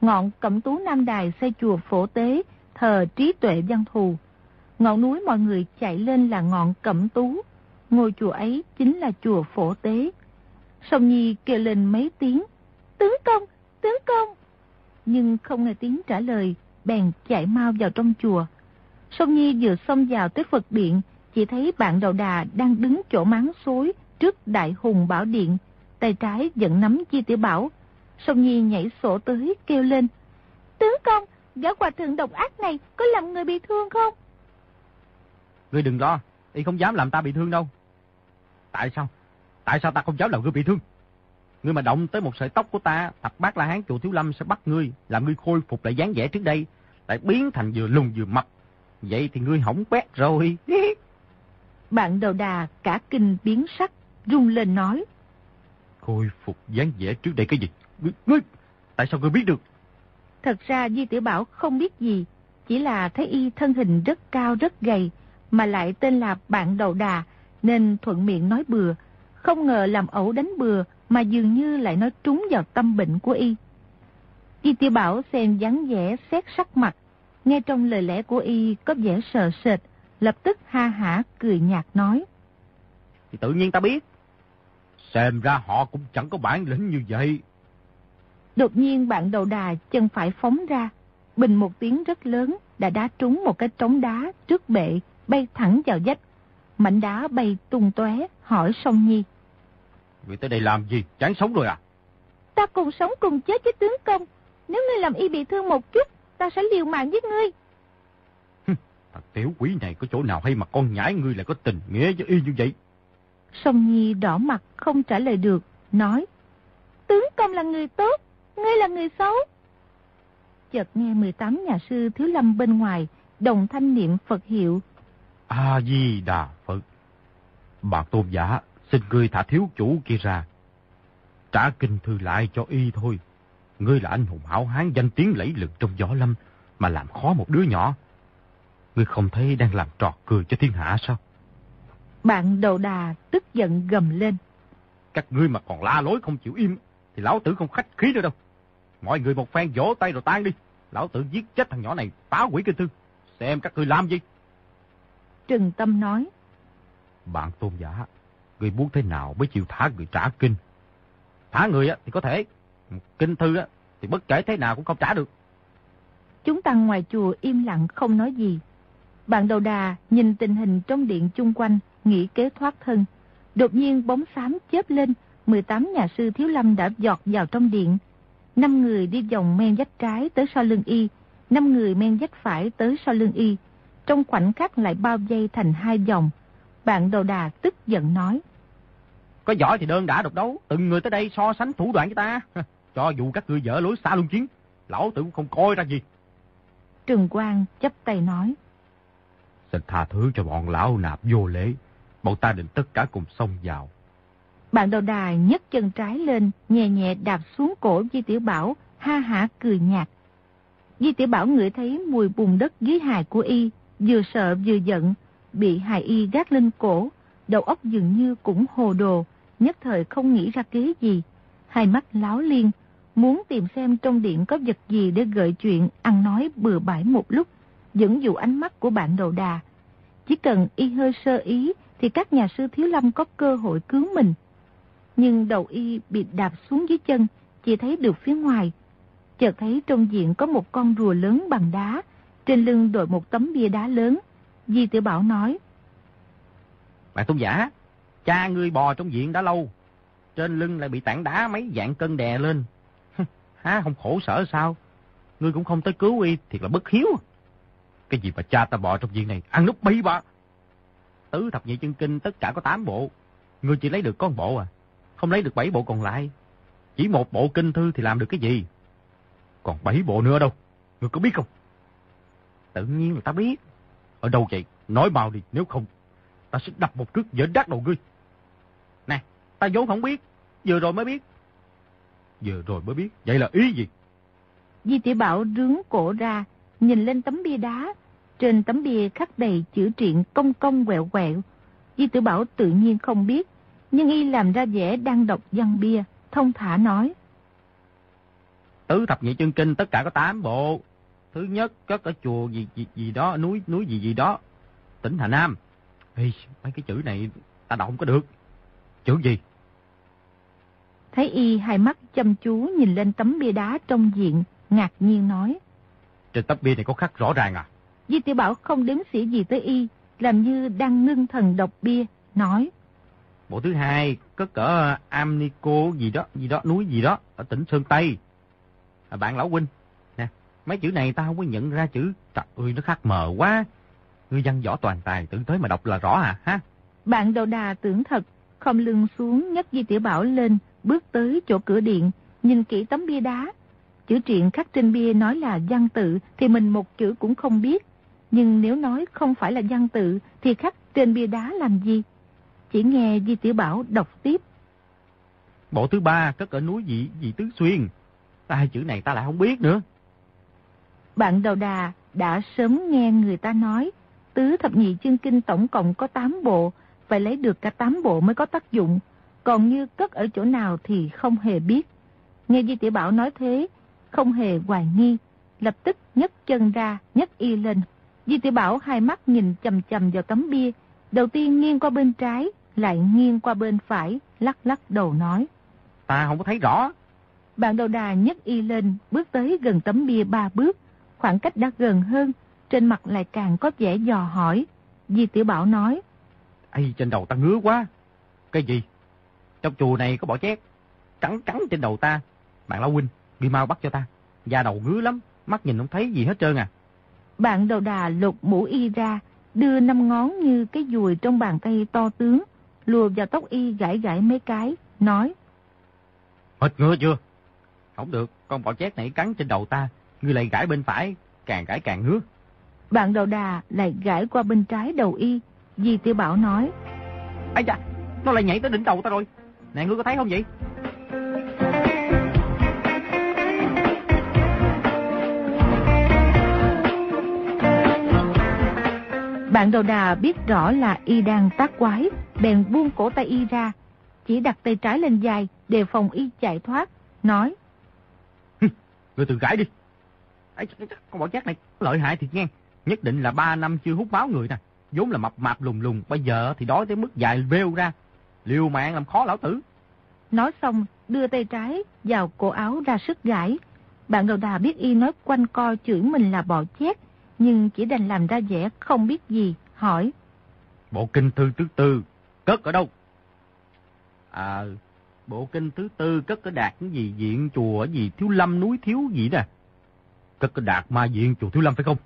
Ngọn Cẩm Tú Nam Đài xây chùa Phổ Tế thờ Trí Tuệ dân thù. Ngọn núi mọi người chạy lên là ngọn Cẩm Tú. Ngôi chùa ấy chính là chùa Phổ Tế. Sông Nhi kêu lên mấy tiếng. Tướng công, tướng công. Nhưng không nghe tiếng trả lời, bèn chạy mau vào trong chùa. Sông Nhi vừa xông vào tới Phật Điện, chỉ thấy bạn đầu đà đang đứng chỗ máng xối trước đại hùng bảo điện, tay trái vẫn nắm chi tiểu bảo. Sông Nhi nhảy sổ tới kêu lên. Tướng công, gã hòa thượng độc ác này có làm người bị thương không? Ngươi đừng lo, y không dám làm ta bị thương đâu. Tại sao? Tại sao ta không dám làm ngươi bị thương? Ngươi mà động tới một sợi tóc của ta, thập bát la hán chùa Thiếu Lâm sẽ bắt ngươi, làm ngươi khôi phục lại dáng vẻ trước đây, lại biến thành vừa lùn vừa mập. Vậy thì ngươi hỏng quét rồi. Bạn đầu đà cả kinh biến sắc, rung lên nói. Khôi phục dáng vẻ trước đây cái gì? Ngươi, ngươi, tại sao ngươi biết được? Thật ra Di Tiểu Bảo không biết gì, chỉ là thấy y thân hình rất cao rất gầy, mà lại tên là bạn đầu đà, nên thuận miệng nói bừa. Không ngờ làm ẩu đánh bừa, mà dường như lại nói trúng vào tâm bệnh của y. Di Tiểu Bảo xem dáng vẻ xét sắc mặt, nghe trong lời lẽ của y có vẻ sợ sệt, lập tức ha hả cười nhạt nói. Thì tự nhiên ta biết. Xem ra họ cũng chẳng có bản lĩnh như vậy. Đột nhiên bạn đầu đà chân phải phóng ra, bình một tiếng rất lớn đã đá trúng một cái trống đá trước bệ, bay thẳng vào vách. Mảnh đá bay tung tóe hỏi Song Nhi. Người tới đây làm gì? Chán sống rồi à? Ta cùng sống cùng chết với tướng công. Nếu ngươi làm y bị thương một chút, ta sẽ liều mạng với ngươi. Thằng tiểu quỷ này có chỗ nào hay mà con nhãi ngươi lại có tình nghĩa với y như vậy? Song Nhi đỏ mặt không trả lời được, nói. Tướng công là người tốt, ngươi là người xấu. Chợt nghe 18 nhà sư Thiếu Lâm bên ngoài, đồng thanh niệm Phật hiệu. A-di-đà Phật. Bạn tôn giả, xin ngươi thả thiếu chủ kia ra. Trả kinh thư lại cho y thôi. Ngươi là anh hùng hảo hán danh tiếng lẫy lừng trong gió lâm, mà làm khó một đứa nhỏ. Ngươi không thấy đang làm trò cười cho thiên hạ sao? Bạn đầu đà tức giận gầm lên. Các ngươi mà còn la lối không chịu im, thì lão tử không khách khí nữa đâu. Mọi người một phen vỗ tay rồi tan đi. Lão tử giết chết thằng nhỏ này, phá hủy kinh thư. Xem các ngươi làm gì? Trừng Tâm nói. Bạn tôn giả, người muốn thế nào mới chịu thả người trả kinh? Thả người thì có thể, kinh thư thì bất kể thế nào cũng không trả được. Chúng tăng ngoài chùa im lặng không nói gì. Bạn đầu đà nhìn tình hình trong điện chung quanh, nghĩ kế thoát thân. Đột nhiên bóng xám chớp lên, 18 nhà sư thiếu lâm đã giọt vào trong điện. Năm người đi vòng men dách trái tới sau lưng y, năm người men dách phải tới sau lưng y. Trong khoảnh khắc lại bao dây thành hai vòng. Bạn đầu đà tức giận nói. Có giỏi thì đơn đã độc đấu, từng người tới đây so sánh thủ đoạn với ta. Cho dù các ngươi dở lối xa luân chiến, lão tử cũng không coi ra gì. Trừng Quang chấp tay nói. Xin tha thứ cho bọn lão nạp vô lễ. Bọn ta định tất cả cùng xông vào. Bạn đầu đà nhấc chân trái lên, nhẹ nhẹ đạp xuống cổ Di Tiểu Bảo, ha hả cười nhạt. Di Tiểu Bảo ngửi thấy mùi bùn đất dưới hài của y, vừa sợ vừa giận, bị hài y gác lên cổ, đầu óc dường như cũng hồ đồ, nhất thời không nghĩ ra kế gì. Hai mắt láo liên, muốn tìm xem trong điện có vật gì để gợi chuyện, ăn nói bừa bãi một lúc, dẫn dụ ánh mắt của bạn đầu đà. Chỉ cần y hơi sơ ý thì các nhà sư thiếu lâm có cơ hội cứu mình. Nhưng đầu y bị đạp xuống dưới chân, chỉ thấy được phía ngoài. Chợt thấy trong diện có một con rùa lớn bằng đá, trên lưng đội một tấm bia đá lớn. Di tiểu Bảo nói. bà tôn giả, cha ngươi bò trong viện đã lâu, trên lưng lại bị tảng đá mấy dạng cân đè lên. Há không khổ sở sao? Ngươi cũng không tới cứu y, thiệt là bất hiếu. Cái gì mà cha ta bò trong viện này, ăn núp bí bà. Tứ thập nhị chân kinh tất cả có 8 bộ, ngươi chỉ lấy được con bộ à, không lấy được 7 bộ còn lại. Chỉ một bộ kinh thư thì làm được cái gì? Còn 7 bộ nữa đâu, ngươi có biết không? Tự nhiên là ta biết. Ở đâu vậy? Nói mau đi, nếu không, ta sẽ đập một cước dở đắt đầu ngươi. Nè, ta vốn không biết, vừa rồi mới biết. Vừa rồi mới biết, vậy là ý gì? Di tiểu Bảo rướng cổ ra, nhìn lên tấm bia đá. Trên tấm bia khắc đầy chữ truyện công công quẹo quẹo. Di tiểu Bảo tự nhiên không biết, nhưng y làm ra vẻ đang đọc văn bia, thông thả nói. Tứ thập nhị chân kinh tất cả có 8 bộ. Thứ nhất cất ở chùa gì gì gì đó, núi núi gì gì đó, tỉnh Hà Nam. Ê, mấy cái chữ này ta đọc không có được. Chữ gì? Thấy y hai mắt chăm chú nhìn lên tấm bia đá trong diện, ngạc nhiên nói. Trên tấm bia này có khắc rõ ràng à? Di tiểu Bảo không đếm xỉa gì tới y, làm như đang ngưng thần đọc bia, nói. Bộ thứ hai, cất ở Amnico gì đó, gì đó, núi gì đó, ở tỉnh Sơn Tây. À, bạn lão huynh, mấy chữ này ta không có nhận ra chữ, trời ơi, nó khắc mờ quá. Ngươi văn võ toàn tài, tự tới mà đọc là rõ à, ha? Bạn đầu đà tưởng thật, Không lưng xuống nhấc Di Tiểu Bảo lên, bước tới chỗ cửa điện, nhìn kỹ tấm bia đá. Chữ truyện khắc trên bia nói là văn tự thì mình một chữ cũng không biết. Nhưng nếu nói không phải là văn tự thì khắc trên bia đá làm gì? Chỉ nghe Di Tiểu Bảo đọc tiếp. Bộ thứ ba cất ở núi dị, dị Tứ Xuyên. Hai chữ này ta lại không biết nữa. Bạn đầu đà đã sớm nghe người ta nói tứ thập nhị chương kinh tổng cộng có 8 bộ, phải lấy được cả 8 bộ mới có tác dụng. Còn như cất ở chỗ nào thì không hề biết. Nghe Di Tiểu Bảo nói thế, không hề hoài nghi, lập tức nhấc chân ra, nhấc y lên. Di Tiểu Bảo hai mắt nhìn chầm chầm vào tấm bia, đầu tiên nghiêng qua bên trái, lại nghiêng qua bên phải, lắc lắc đầu nói. Ta không có thấy rõ. Bạn đầu đà nhấc y lên, bước tới gần tấm bia ba bước, khoảng cách đã gần hơn, trên mặt lại càng có vẻ dò hỏi. Di Tiểu Bảo nói. Ây, trên đầu ta ngứa quá. Cái gì? Trong chùa này có bỏ chét, trắng trắng trên đầu ta. Bạn Lão Huynh, đi mau bắt cho ta. Da đầu ngứa lắm, mắt nhìn không thấy gì hết trơn à. Bạn đầu đà lục mũ y ra, đưa năm ngón như cái dùi trong bàn tay to tướng, lùa vào tóc y gãi gãi mấy cái, nói. Hết ngứa chưa? Không được, con bọ chét này cắn trên đầu ta, ngươi lại gãi bên phải, càng gãi càng ngứa. Bạn đầu đà lại gãi qua bên trái đầu y, Di Tiểu Bảo nói. Ây da, nó lại nhảy tới đỉnh đầu ta rồi. Nè ngươi có thấy không vậy? Bạn đầu đà biết rõ là y đang tác quái, bèn buông cổ tay y ra, chỉ đặt tay trái lên dài, đề phòng y chạy thoát, nói. Ngươi tự gãi đi. Ây, con bỏ chát này lợi hại thiệt nghe. Nhất định là ba năm chưa hút máu người nè. vốn là mập mạp lùng lùng, bây giờ thì đói tới mức dài vêu ra. Liều mạng làm khó lão tử. Nói xong, đưa tay trái vào cổ áo ra sức gãi. Bạn đầu đà biết y nói quanh co chửi mình là bò chét, nhưng chỉ đành làm ra vẻ không biết gì, hỏi. Bộ kinh thư thứ tư, cất ở đâu? À, bộ kinh thứ tư cất ở đạt cái gì diện chùa gì thiếu lâm núi thiếu gì nè. Cất ở đạt ma diện chùa thiếu lâm phải không?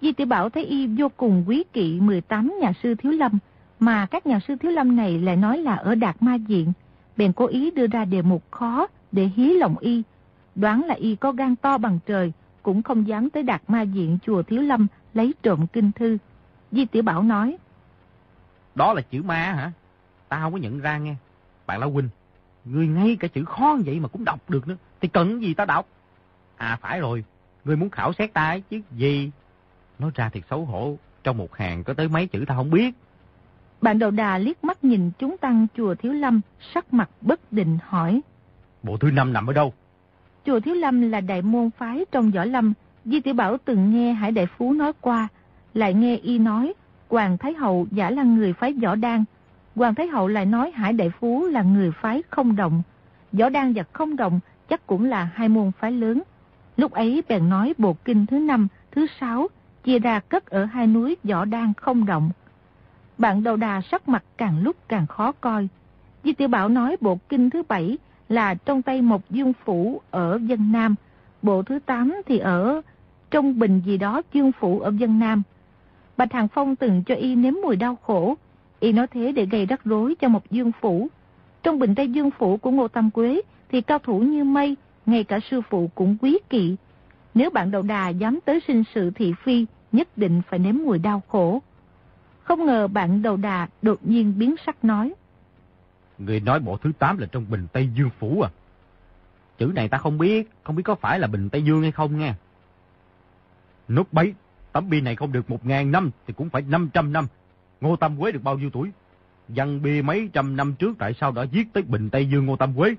Di tiểu Bảo thấy y vô cùng quý kỵ 18 nhà sư thiếu lâm, mà các nhà sư thiếu lâm này lại nói là ở đạt ma diện. Bèn cố ý đưa ra đề mục khó để hí lòng y. Đoán là y có gan to bằng trời, cũng không dám tới đạt ma diện chùa thiếu lâm lấy trộm kinh thư. Di tiểu Bảo nói. Đó là chữ ma hả? Ta không có nhận ra nghe. Bạn Lão Huynh, người ngay cả chữ khó vậy mà cũng đọc được nữa. Thì cần gì ta đọc? À phải rồi, người muốn khảo xét ta ấy chứ gì? Nói ra thiệt xấu hổ, trong một hàng có tới mấy chữ ta không biết. Bạn đầu đà liếc mắt nhìn chúng tăng chùa Thiếu Lâm, sắc mặt bất định hỏi. Bộ thứ năm nằm ở đâu? Chùa Thiếu Lâm là đại môn phái trong võ lâm. Di Tiểu Bảo từng nghe Hải Đại Phú nói qua, lại nghe y nói Hoàng Thái Hậu giả là người phái võ đan. Hoàng Thái Hậu lại nói Hải Đại Phú là người phái không động. Võ đan và không động chắc cũng là hai môn phái lớn. Lúc ấy bèn nói bộ kinh thứ năm, thứ sáu chia ra cất ở hai núi võ đan không động. Bạn đầu đà sắc mặt càng lúc càng khó coi. Di tiểu Bảo nói bộ kinh thứ bảy là trong tay một dương phủ ở dân Nam, bộ thứ tám thì ở trong bình gì đó dương phủ ở dân Nam. Bạch Hàng Phong từng cho y nếm mùi đau khổ, y nói thế để gây rắc rối cho một dương phủ. Trong bình Tây Dương Phủ của Ngô Tam Quế thì cao thủ như mây, ngay cả sư phụ cũng quý kỵ. Nếu bạn đầu đà dám tới sinh sự thị phi, nhất định phải nếm mùi đau khổ. Không ngờ bạn đầu đà đột nhiên biến sắc nói. Người nói bộ thứ 8 là trong bình Tây Dương Phủ à? Chữ này ta không biết, không biết có phải là bình Tây Dương hay không nha. Nút bấy, tấm bia này không được 1.000 năm thì cũng phải 500 năm. Ngô Tam Quế được bao nhiêu tuổi? Văn bia mấy trăm năm trước tại sao đã giết tới bình Tây Dương Ngô Tam Quế?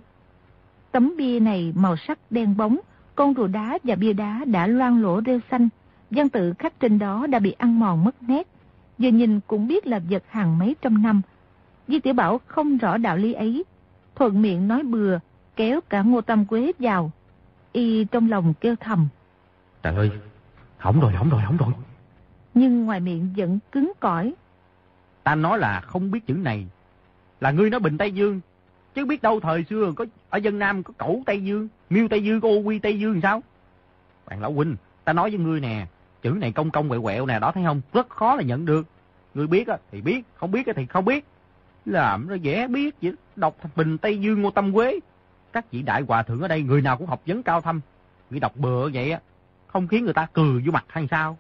Tấm bia này màu sắc đen bóng, con rùa đá và bia đá đã loang lỗ rêu xanh, văn tự khắc trên đó đã bị ăn mòn mất nét. Vừa nhìn cũng biết là vật hàng mấy trăm năm. Di Tiểu Bảo không rõ đạo lý ấy, thuận miệng nói bừa, kéo cả Ngô Tam Quế vào. Y trong lòng kêu thầm. Trời ơi, hỏng rồi, hỏng rồi, hỏng rồi. Nhưng ngoài miệng vẫn cứng cỏi. Ta nói là không biết chữ này, là ngươi nói Bình Tây Dương, chứ biết đâu thời xưa có ở dân Nam có cẩu Tây Dương, miêu Tây Dương, ô quy Tây Dương sao? Bạn Lão Huynh, ta nói với ngươi nè, chữ này công công quẹo quẹo nè, đó thấy không? Rất khó là nhận được. Ngươi biết thì biết, không biết thì không biết. Làm ra dễ biết vậy. Đọc Bình Tây Dương Ngô Tâm Quế. Các vị đại hòa thượng ở đây người nào cũng học vấn cao thâm. Ngươi đọc bừa vậy á. Không khiến người ta cười vô mặt hay sao?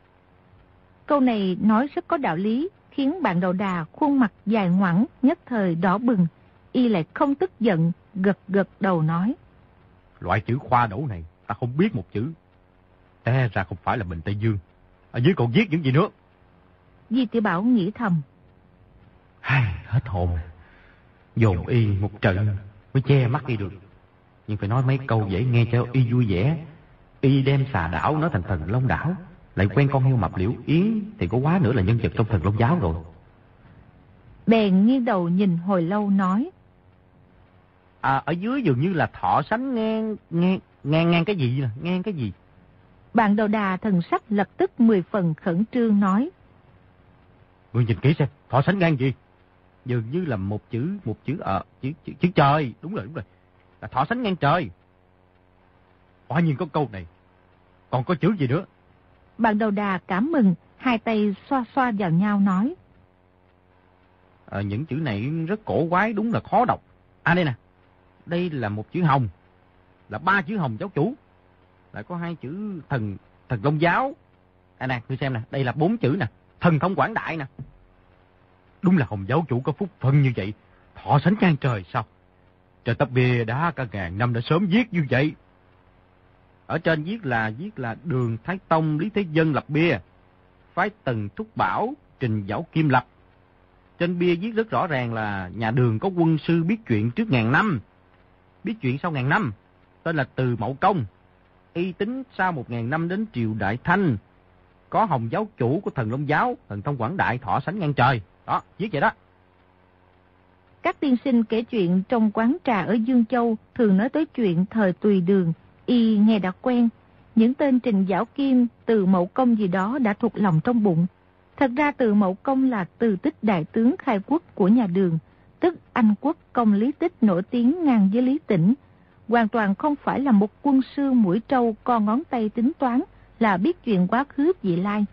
Câu này nói rất có đạo lý, khiến bạn đầu đà khuôn mặt dài ngoẳng, nhất thời đỏ bừng. Y lại không tức giận, gật gật đầu nói. Loại chữ khoa đổ này, ta không biết một chữ. Té ra không phải là Bình Tây Dương. Ở dưới còn viết những gì nữa? Di tiểu Bảo nghĩ thầm. Hết hồn. Dồn y một trận mới che mắt y được. Nhưng phải nói mấy câu dễ nghe cho y vui vẻ. Y đem xà đảo nó thành thần Long đảo. Lại quen con heo mập liễu yến thì có quá nữa là nhân vật trong thần Long giáo rồi. Bèn nghiêng đầu nhìn hồi lâu nói. À, ở dưới dường như là thọ sánh ngang, ngang, ngang, ngang cái gì nè, ngang cái gì? Bạn đầu đà thần sắc lập tức mười phần khẩn trương nói. Ngươi nhìn kỹ xem, thọ sánh ngang gì? Dường như là một chữ, một chữ ờ, chữ, chữ, chữ trời, đúng rồi, đúng rồi. Là thọ sánh ngang trời. Quả nhiên có câu này. Còn có chữ gì nữa? Bạn đầu đà cảm mừng, hai tay xoa xoa vào nhau nói. À, những chữ này rất cổ quái, đúng là khó đọc. À đây nè, đây là một chữ hồng, là ba chữ hồng giáo chủ. Lại có hai chữ thần thần công giáo. À nè, tôi xem nè, đây là bốn chữ nè, thần thông quảng đại nè. Đúng là hồng giáo chủ có phúc phân như vậy, thọ sánh ngang trời sao? Trời tập bìa đã cả ngàn năm đã sớm viết như vậy. Ở trên viết là viết là đường Thái Tông Lý Thế Dân lập bia. Phái Tần Thúc Bảo Trình giáo Kim lập. Trên bia viết rất rõ ràng là nhà đường có quân sư biết chuyện trước ngàn năm. Biết chuyện sau ngàn năm. Tên là Từ Mậu Công. Y tính sau một ngàn năm đến triều Đại Thanh. Có hồng giáo chủ của thần Long Giáo, thần thông quảng đại thọ sánh ngang trời. Đó, viết vậy đó. Các tiên sinh kể chuyện trong quán trà ở Dương Châu thường nói tới chuyện thời tùy đường, y nghe đã quen. Những tên Trình Giảo Kim, Từ Mậu Công gì đó đã thuộc lòng trong bụng. Thật ra Từ Mậu Công là từ tích đại tướng khai quốc của nhà đường, tức Anh quốc công lý tích nổi tiếng ngang với lý tỉnh. Hoàn toàn không phải là một quân sư mũi trâu con ngón tay tính toán là biết chuyện quá khứ vị lai.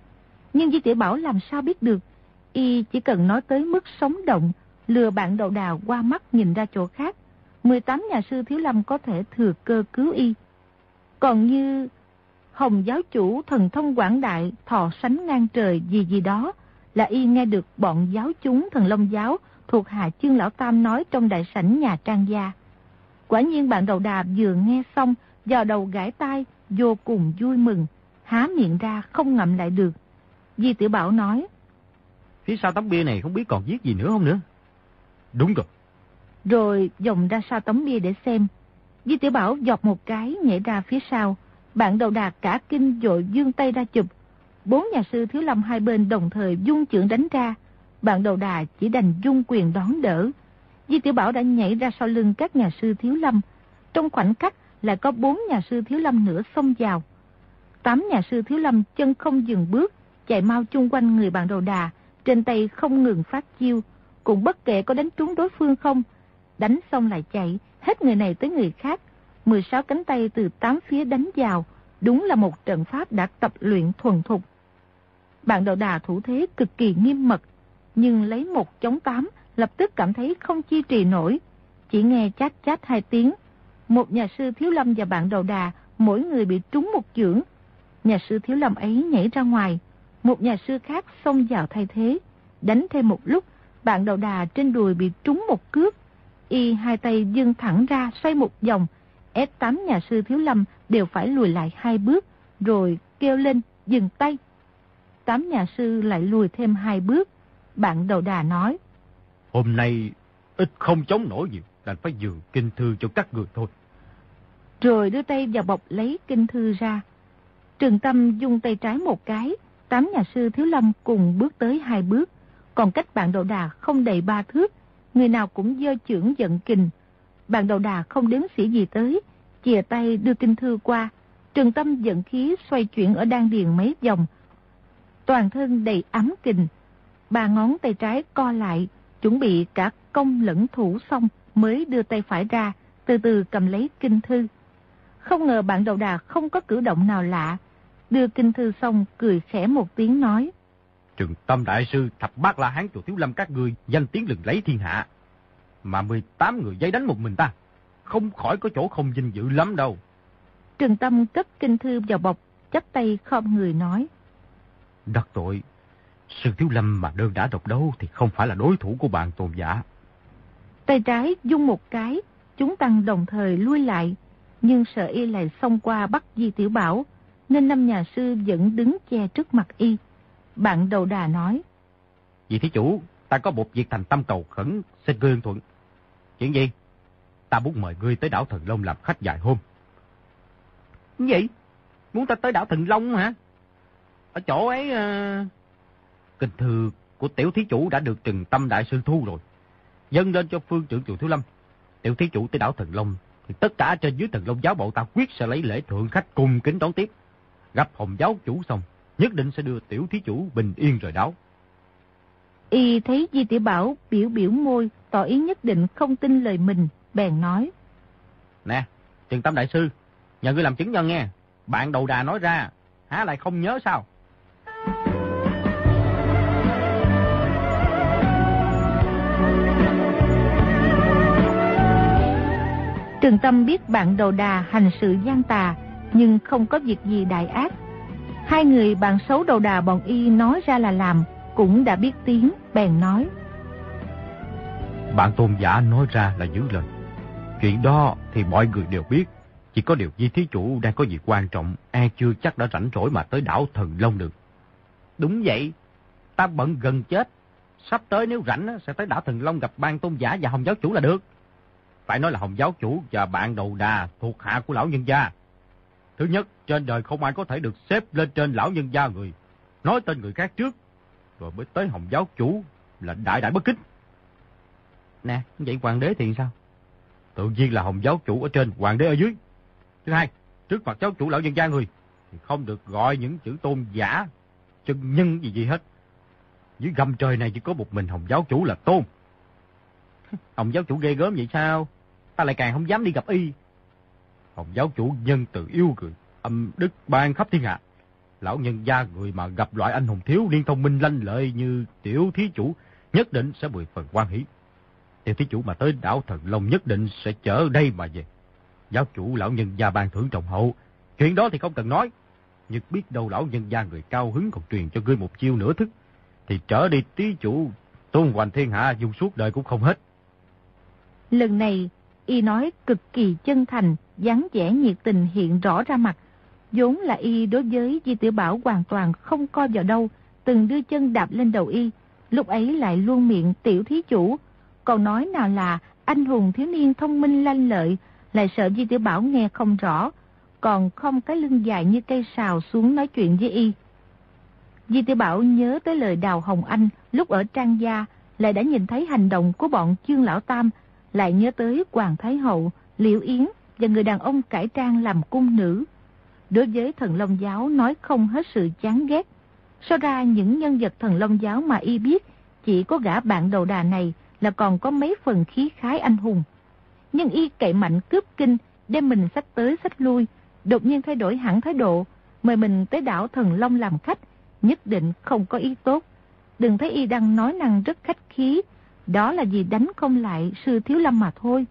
Nhưng Di Tiểu Bảo làm sao biết được, y chỉ cần nói tới mức sống động, lừa bạn đầu đào qua mắt nhìn ra chỗ khác. 18 nhà sư Thiếu Lâm có thể thừa cơ cứu y. Còn như Hồng giáo chủ thần thông quảng đại thọ sánh ngang trời gì gì đó là y nghe được bọn giáo chúng thần Long giáo thuộc hạ chương lão tam nói trong đại sảnh nhà trang gia. Quả nhiên bạn đầu đà vừa nghe xong, dò đầu gãi tai, vô cùng vui mừng, há miệng ra không ngậm lại được. Di tiểu Bảo nói. Phía sau tấm bia này không biết còn viết gì nữa không nữa? Đúng rồi. Rồi dòng ra sau tấm bia để xem. Di tiểu Bảo dọc một cái nhảy ra phía sau. Bạn đầu đà cả kinh dội dương tay ra chụp. Bốn nhà sư thiếu lâm hai bên đồng thời dung trưởng đánh ra. Bạn đầu đà chỉ đành dung quyền đón đỡ. Di tiểu Bảo đã nhảy ra sau lưng các nhà sư thiếu lâm. Trong khoảnh khắc lại có bốn nhà sư thiếu lâm nữa xông vào. Tám nhà sư thiếu lâm chân không dừng bước, chạy mau chung quanh người bạn đầu đà, trên tay không ngừng phát chiêu, cũng bất kể có đánh trúng đối phương không. Đánh xong lại chạy, hết người này tới người khác, 16 cánh tay từ tám phía đánh vào, đúng là một trận pháp đã tập luyện thuần thục. Bạn đầu đà thủ thế cực kỳ nghiêm mật, nhưng lấy một chống tám, lập tức cảm thấy không chi trì nổi. Chỉ nghe chát chát hai tiếng. Một nhà sư thiếu lâm và bạn đầu đà, mỗi người bị trúng một chưởng. Nhà sư thiếu lâm ấy nhảy ra ngoài, một nhà sư khác xông vào thay thế. Đánh thêm một lúc, bạn đầu đà trên đùi bị trúng một cước. Y hai tay dưng thẳng ra xoay một vòng, ép tám nhà sư thiếu lâm đều phải lùi lại hai bước, rồi kêu lên dừng tay. Tám nhà sư lại lùi thêm hai bước. Bạn đầu đà nói. Hôm nay ít không chống nổi nhiều, đành phải dường kinh thư cho các người thôi. Rồi đưa tay vào bọc lấy kinh thư ra. Trường Tâm dùng tay trái một cái, tám nhà sư thiếu lâm cùng bước tới hai bước. Còn cách bạn đầu đà không đầy ba thước, người nào cũng dơ trưởng giận kình. Bạn đầu đà không đếm sĩ gì tới, chìa tay đưa kinh thư qua. Trường tâm giận khí xoay chuyển ở đan điền mấy vòng. Toàn thân đầy ấm kình. Ba ngón tay trái co lại, chuẩn bị cả công lẫn thủ xong mới đưa tay phải ra, từ từ cầm lấy kinh thư. Không ngờ bạn đầu đà không có cử động nào lạ. Đưa kinh thư xong cười khẽ một tiếng nói. Trường tâm đại sư thập bát la hán chùa thiếu lâm các người danh tiếng lừng lấy thiên hạ. mà 18 người dây đánh một mình ta. Không khỏi có chỗ không vinh dự lắm đâu. Trừng Tâm cất kinh thư vào bọc, chắp tay khom người nói. Đắc tội, sư Thiếu Lâm mà đơn đã độc đấu thì không phải là đối thủ của bạn tôn giả. Tay trái dung một cái, chúng tăng đồng thời lui lại, nhưng sợ y lại xông qua bắt Di Tiểu Bảo, nên năm nhà sư vẫn đứng che trước mặt y. Bạn đầu đà nói. Vì thí chủ, ta có một việc thành tâm cầu khẩn, xin gương thuận. Chuyện gì? Ta muốn mời ngươi tới đảo Thần Long làm khách dài hôm. Gì? Muốn ta tới đảo Thần Long hả? Ở chỗ ấy... Uh... Kinh thư của tiểu thí chủ đã được trừng tâm đại sư thu rồi. Dâng lên cho phương trưởng chủ Thiếu Lâm. Tiểu thí chủ tới đảo Thần Long thì tất cả trên dưới Thần Long giáo bộ ta quyết sẽ lấy lễ thượng khách cùng kính đón tiếp. Gặp hồng giáo chủ xong, nhất định sẽ đưa tiểu thí chủ bình yên rời đảo. Y thấy Di Tiểu Bảo biểu biểu môi, tỏ ý nhất định không tin lời mình, bèn nói. Nè, Trần Tâm Đại Sư, nhờ ngươi làm chứng nhân nghe. Bạn đầu đà nói ra, há lại không nhớ sao? Trừng Tâm biết bạn đầu đà hành sự gian tà, nhưng không có việc gì đại ác. Hai người bạn xấu đầu đà bọn y nói ra là làm, cũng đã biết tiếng, bèn nói. Bạn tôn giả nói ra là giữ lời. Chuyện đó thì mọi người đều biết. Chỉ có điều di thí chủ đang có việc quan trọng, e chưa chắc đã rảnh rỗi mà tới đảo Thần Long được. Đúng vậy, ta bận gần chết. Sắp tới nếu rảnh sẽ tới đảo Thần Long gặp ban tôn giả và Hồng giáo chủ là được. Phải nói là Hồng giáo chủ và bạn đầu đà thuộc hạ của lão nhân gia. Thứ nhất, trên đời không ai có thể được xếp lên trên lão nhân gia người. Nói tên người khác trước, rồi mới tới Hồng giáo chủ là đại đại bất kính. Nè, vậy hoàng đế thì sao? Tự nhiên là Hồng giáo chủ ở trên, hoàng đế ở dưới. Thứ hai, trước mặt giáo chủ lão nhân gia người, thì không được gọi những chữ tôn giả, chân nhân gì gì hết. Dưới gầm trời này chỉ có một mình Hồng giáo chủ là tôn. Hồng giáo chủ ghê gớm vậy sao? Ta lại càng không dám đi gặp y. Hồng giáo chủ nhân từ yêu người âm đức ban khắp thiên hạ. Lão nhân gia người mà gặp loại anh hùng thiếu niên thông minh lanh lợi như tiểu thí chủ nhất định sẽ mười phần quan hỷ. Tiểu thí chủ mà tới đảo Thần Long nhất định sẽ chở đây mà về. Giáo chủ lão nhân gia ban thưởng trọng hậu. Chuyện đó thì không cần nói. Nhưng biết đâu lão nhân gia người cao hứng còn truyền cho ngươi một chiêu nửa thức. Thì trở đi tí chủ tôn hoành thiên hạ dùng suốt đời cũng không hết. Lần này, y nói cực kỳ chân thành, dáng vẻ nhiệt tình hiện rõ ra mặt. vốn là y đối với Di Tiểu Bảo hoàn toàn không coi vào đâu, từng đưa chân đạp lên đầu y, lúc ấy lại luôn miệng tiểu thí chủ, còn nói nào là anh hùng thiếu niên thông minh lanh lợi, lại sợ Di Tiểu Bảo nghe không rõ, còn không cái lưng dài như cây sào xuống nói chuyện với y. Di Tiểu Bảo nhớ tới lời Đào Hồng Anh lúc ở Trang Gia, lại đã nhìn thấy hành động của bọn chương lão tam, lại nhớ tới Hoàng Thái Hậu, Liễu Yến và người đàn ông cải trang làm cung nữ. Đối với thần Long Giáo nói không hết sự chán ghét. So ra những nhân vật thần Long Giáo mà y biết, chỉ có gã bạn đầu đà này là còn có mấy phần khí khái anh hùng. Nhưng y cậy mạnh cướp kinh, đem mình sách tới sách lui, đột nhiên thay đổi hẳn thái độ, mời mình tới đảo Thần Long làm khách, nhất định không có ý tốt. Đừng thấy y đang nói năng rất khách khí, đó là vì đánh không lại sư Thiếu Lâm mà thôi.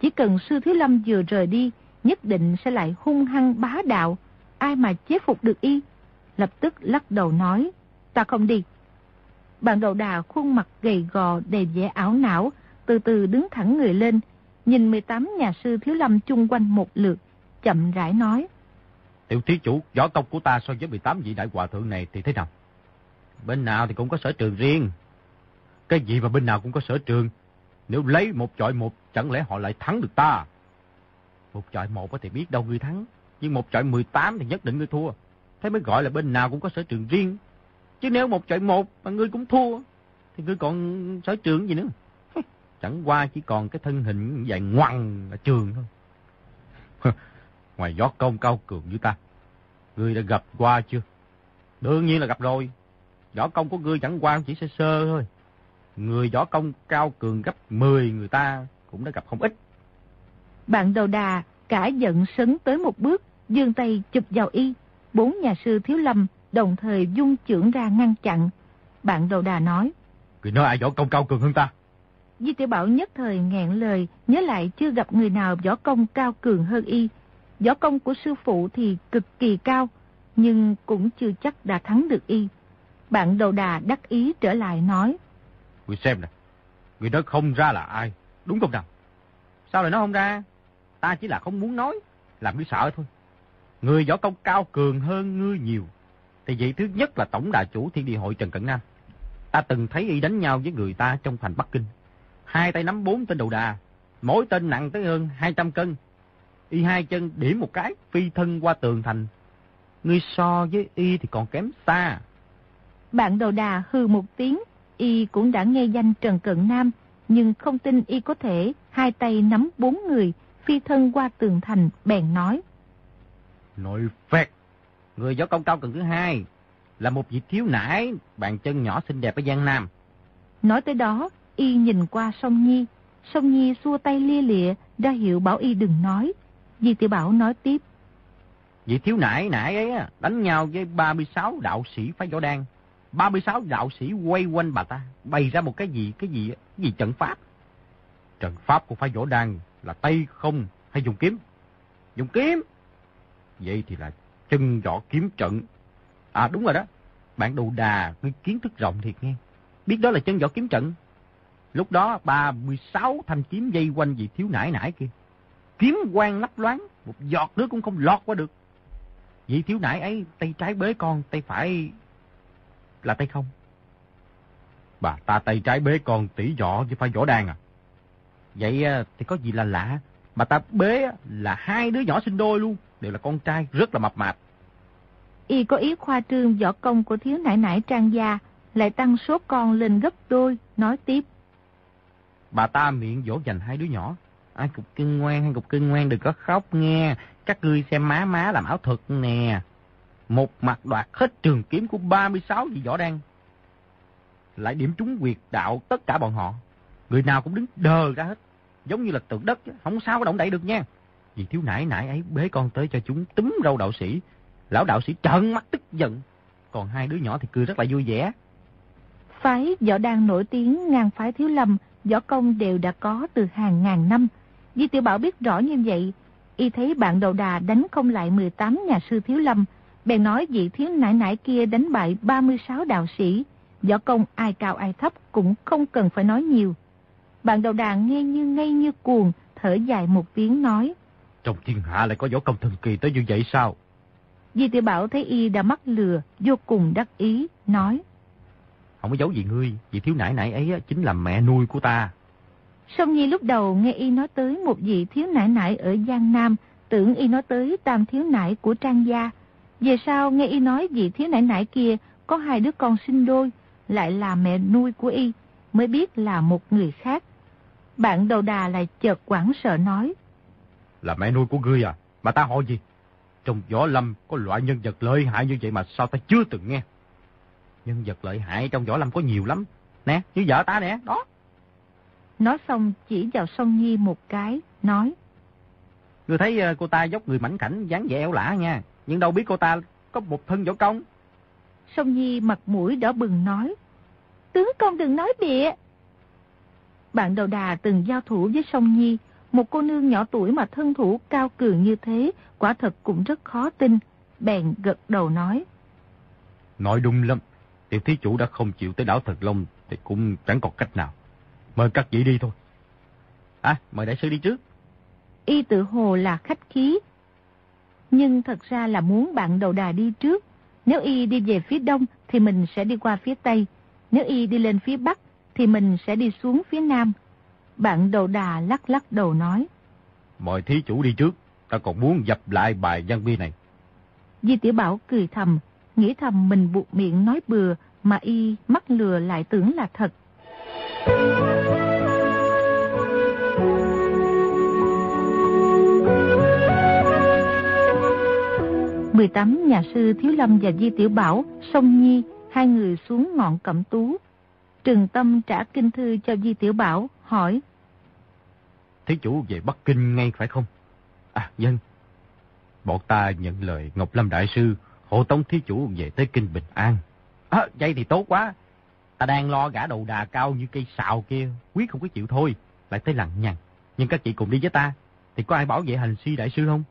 Chỉ cần sư Thiếu Lâm vừa rời đi, nhất định sẽ lại hung hăng bá đạo, ai mà chế phục được y. Lập tức lắc đầu nói, ta không đi. Bạn đầu đà khuôn mặt gầy gò đầy vẻ ảo não, từ từ đứng thẳng người lên, nhìn 18 nhà sư thiếu lâm chung quanh một lượt, chậm rãi nói. Tiểu thí chủ, võ công của ta so với 18 vị đại hòa thượng này thì thế nào? Bên nào thì cũng có sở trường riêng. Cái gì mà bên nào cũng có sở trường. Nếu lấy một chọi một, chẳng lẽ họ lại thắng được ta? Một chọi một thì biết đâu ngươi thắng. Nhưng một chọi 18 thì nhất định ngươi thua. Thế mới gọi là bên nào cũng có sở trường riêng. Chứ nếu một chọi một mà ngươi cũng thua, thì ngươi còn sở trường gì nữa. Chẳng qua chỉ còn cái thân hình dài ngoằn là trường thôi. Ngoài gió công cao cường như ta, ngươi đã gặp qua chưa? Đương nhiên là gặp rồi. Võ công của ngươi chẳng qua chỉ sơ sơ thôi. Người võ công cao cường gấp 10 người ta cũng đã gặp không ít. Bạn đầu đà cả giận sấn tới một bước, dương tay chụp vào y. Bốn nhà sư thiếu lâm đồng thời dung trưởng ra ngăn chặn. Bạn đầu đà nói. Người nói ai võ công cao cường hơn ta? Di Tiểu Bảo nhất thời ngẹn lời, nhớ lại chưa gặp người nào võ công cao cường hơn y. Võ công của sư phụ thì cực kỳ cao, nhưng cũng chưa chắc đã thắng được y. Bạn đầu đà đắc ý trở lại nói. Người xem nè, người đó không ra là ai, đúng không nào? Sao lại nói không ra? Ta chỉ là không muốn nói, làm ngươi sợ thôi. Người võ công cao cường hơn ngươi nhiều. Thì vậy thứ nhất là tổng đà chủ thiên địa hội Trần Cận Nam. Ta từng thấy y đánh nhau với người ta trong thành Bắc Kinh. Hai tay nắm bốn tên đầu đà, mỗi tên nặng tới hơn 200 cân. Y hai chân điểm một cái, phi thân qua tường thành. Ngươi so với y thì còn kém xa. Bạn đầu đà hư một tiếng, y cũng đã nghe danh Trần Cận Nam, nhưng không tin y có thể hai tay nắm bốn người, phi thân qua tường thành, bèn nói. Nội phẹt, người võ công cao cường thứ hai, là một vị thiếu nải, bàn chân nhỏ xinh đẹp ở Giang Nam. Nói tới đó, y nhìn qua sông Nhi. Sông Nhi xua tay lia lịa, ra hiệu bảo y đừng nói. Di tiểu Bảo nói tiếp. Vị thiếu nải nải ấy đánh nhau với 36 đạo sĩ phái võ đan. 36 đạo sĩ quay quanh bà ta, bày ra một cái gì, cái gì, cái gì trận pháp. Trận pháp của phái võ đan là tay không hay dùng kiếm? Dùng kiếm. Vậy thì là chân võ kiếm trận. À đúng rồi đó, bạn đồ đà, ngươi kiến thức rộng thiệt nghe. Biết đó là chân võ kiếm trận. Lúc đó 36 thanh kiếm dây quanh vị thiếu nải nải kia. Kiếm quang lấp loáng, một giọt nước cũng không lọt qua được. Vị thiếu nải ấy tay trái bế con, tay phải là tay không. Bà ta tay trái bế con tỷ võ chứ phải võ đàn à. Vậy à, thì có gì là lạ. Bà ta bế là hai đứa nhỏ sinh đôi luôn, đều là con trai, rất là mập mạp. Y có ý khoa trương võ công của thiếu nải nải trang gia, lại tăng số con lên gấp đôi, nói tiếp. Bà ta miệng dỗ dành hai đứa nhỏ. Ai cục cưng ngoan hay cục cưng ngoan đừng có khóc nghe. Các ngươi xem má má làm ảo thuật nè. Một mặt đoạt hết trường kiếm của 36 vị võ đen. Lại điểm trúng quyệt đạo tất cả bọn họ. Người nào cũng đứng đờ ra hết. Giống như là tượng đất, không sao có động đậy được nha. Vì thiếu nãy nãy ấy bế con tới cho chúng túm râu đạo sĩ. Lão đạo sĩ trợn mắt tức giận. Còn hai đứa nhỏ thì cười rất là vui vẻ. Phái võ đang nổi tiếng ngang phái thiếu lâm, võ công đều đã có từ hàng ngàn năm. Di Tiểu Bảo biết rõ như vậy, y thấy bạn đầu đà đánh không lại 18 nhà sư thiếu lâm, bèn nói vị thiếu nải nải kia đánh bại 36 đạo sĩ, võ công ai cao ai thấp cũng không cần phải nói nhiều. Bạn đầu đà nghe như ngây như cuồng, thở dài một tiếng nói. Trong thiên hạ lại có võ công thần kỳ tới như vậy sao? Di tiểu Bảo thấy y đã mắc lừa, vô cùng đắc ý, nói. Không có giấu gì ngươi, vị thiếu nải nải ấy chính là mẹ nuôi của ta. Song Nhi lúc đầu nghe y nói tới một vị thiếu nải nải ở Giang Nam, tưởng y nói tới tam thiếu nải của Trang Gia. Về sau nghe y nói vị thiếu nải nải kia có hai đứa con sinh đôi, lại là mẹ nuôi của y, mới biết là một người khác. Bạn đầu đà lại chợt quảng sợ nói. Là mẹ nuôi của ngươi à? Mà ta hỏi gì? Trong võ lâm có loại nhân vật lợi hại như vậy mà sao ta chưa từng nghe? Nhân vật lợi hại trong võ lâm có nhiều lắm. Nè, như vợ ta nè, đó. Nói xong chỉ vào sông Nhi một cái, nói. Ngươi thấy ờ, cô ta dốc người mảnh khảnh, dáng vẻ eo lả nha. Nhưng đâu biết cô ta có một thân võ công. Sông Nhi mặt mũi đỏ bừng nói. Tướng công đừng nói bịa. Bạn đầu đà từng giao thủ với sông Nhi. Một cô nương nhỏ tuổi mà thân thủ cao cường như thế, quả thật cũng rất khó tin. Bèn gật đầu nói. Nói đúng lắm. Tiểu thí chủ đã không chịu tới đảo Thật Long thì cũng chẳng còn cách nào. Mời các vị đi thôi. À, mời đại sư đi trước. Y tự hồ là khách khí. Nhưng thật ra là muốn bạn đầu đà đi trước. Nếu Y đi về phía đông thì mình sẽ đi qua phía tây. Nếu Y đi lên phía bắc thì mình sẽ đi xuống phía nam. Bạn đầu đà lắc lắc đầu nói. Mời thí chủ đi trước. Ta còn muốn dập lại bài văn bi này. Di Tiểu Bảo cười thầm, nghĩ thầm mình buộc miệng nói bừa mà y mắc lừa lại tưởng là thật. 18 nhà sư Thiếu Lâm và Di Tiểu Bảo, Sông Nhi, hai người xuống ngọn cẩm tú. Trừng Tâm trả kinh thư cho Di Tiểu Bảo, hỏi. Thế chủ về Bắc Kinh ngay phải không? À, dân. Bọn ta nhận lời Ngọc Lâm Đại Sư hộ tống thí chủ về tới Kinh Bình An. À, vậy thì tốt quá. Ta đang lo gã đầu đà cao như cây sào kia, quyết không có chịu thôi, lại tới lặng nhằn. Nhưng các chị cùng đi với ta, thì có ai bảo vệ hành si đại sư không?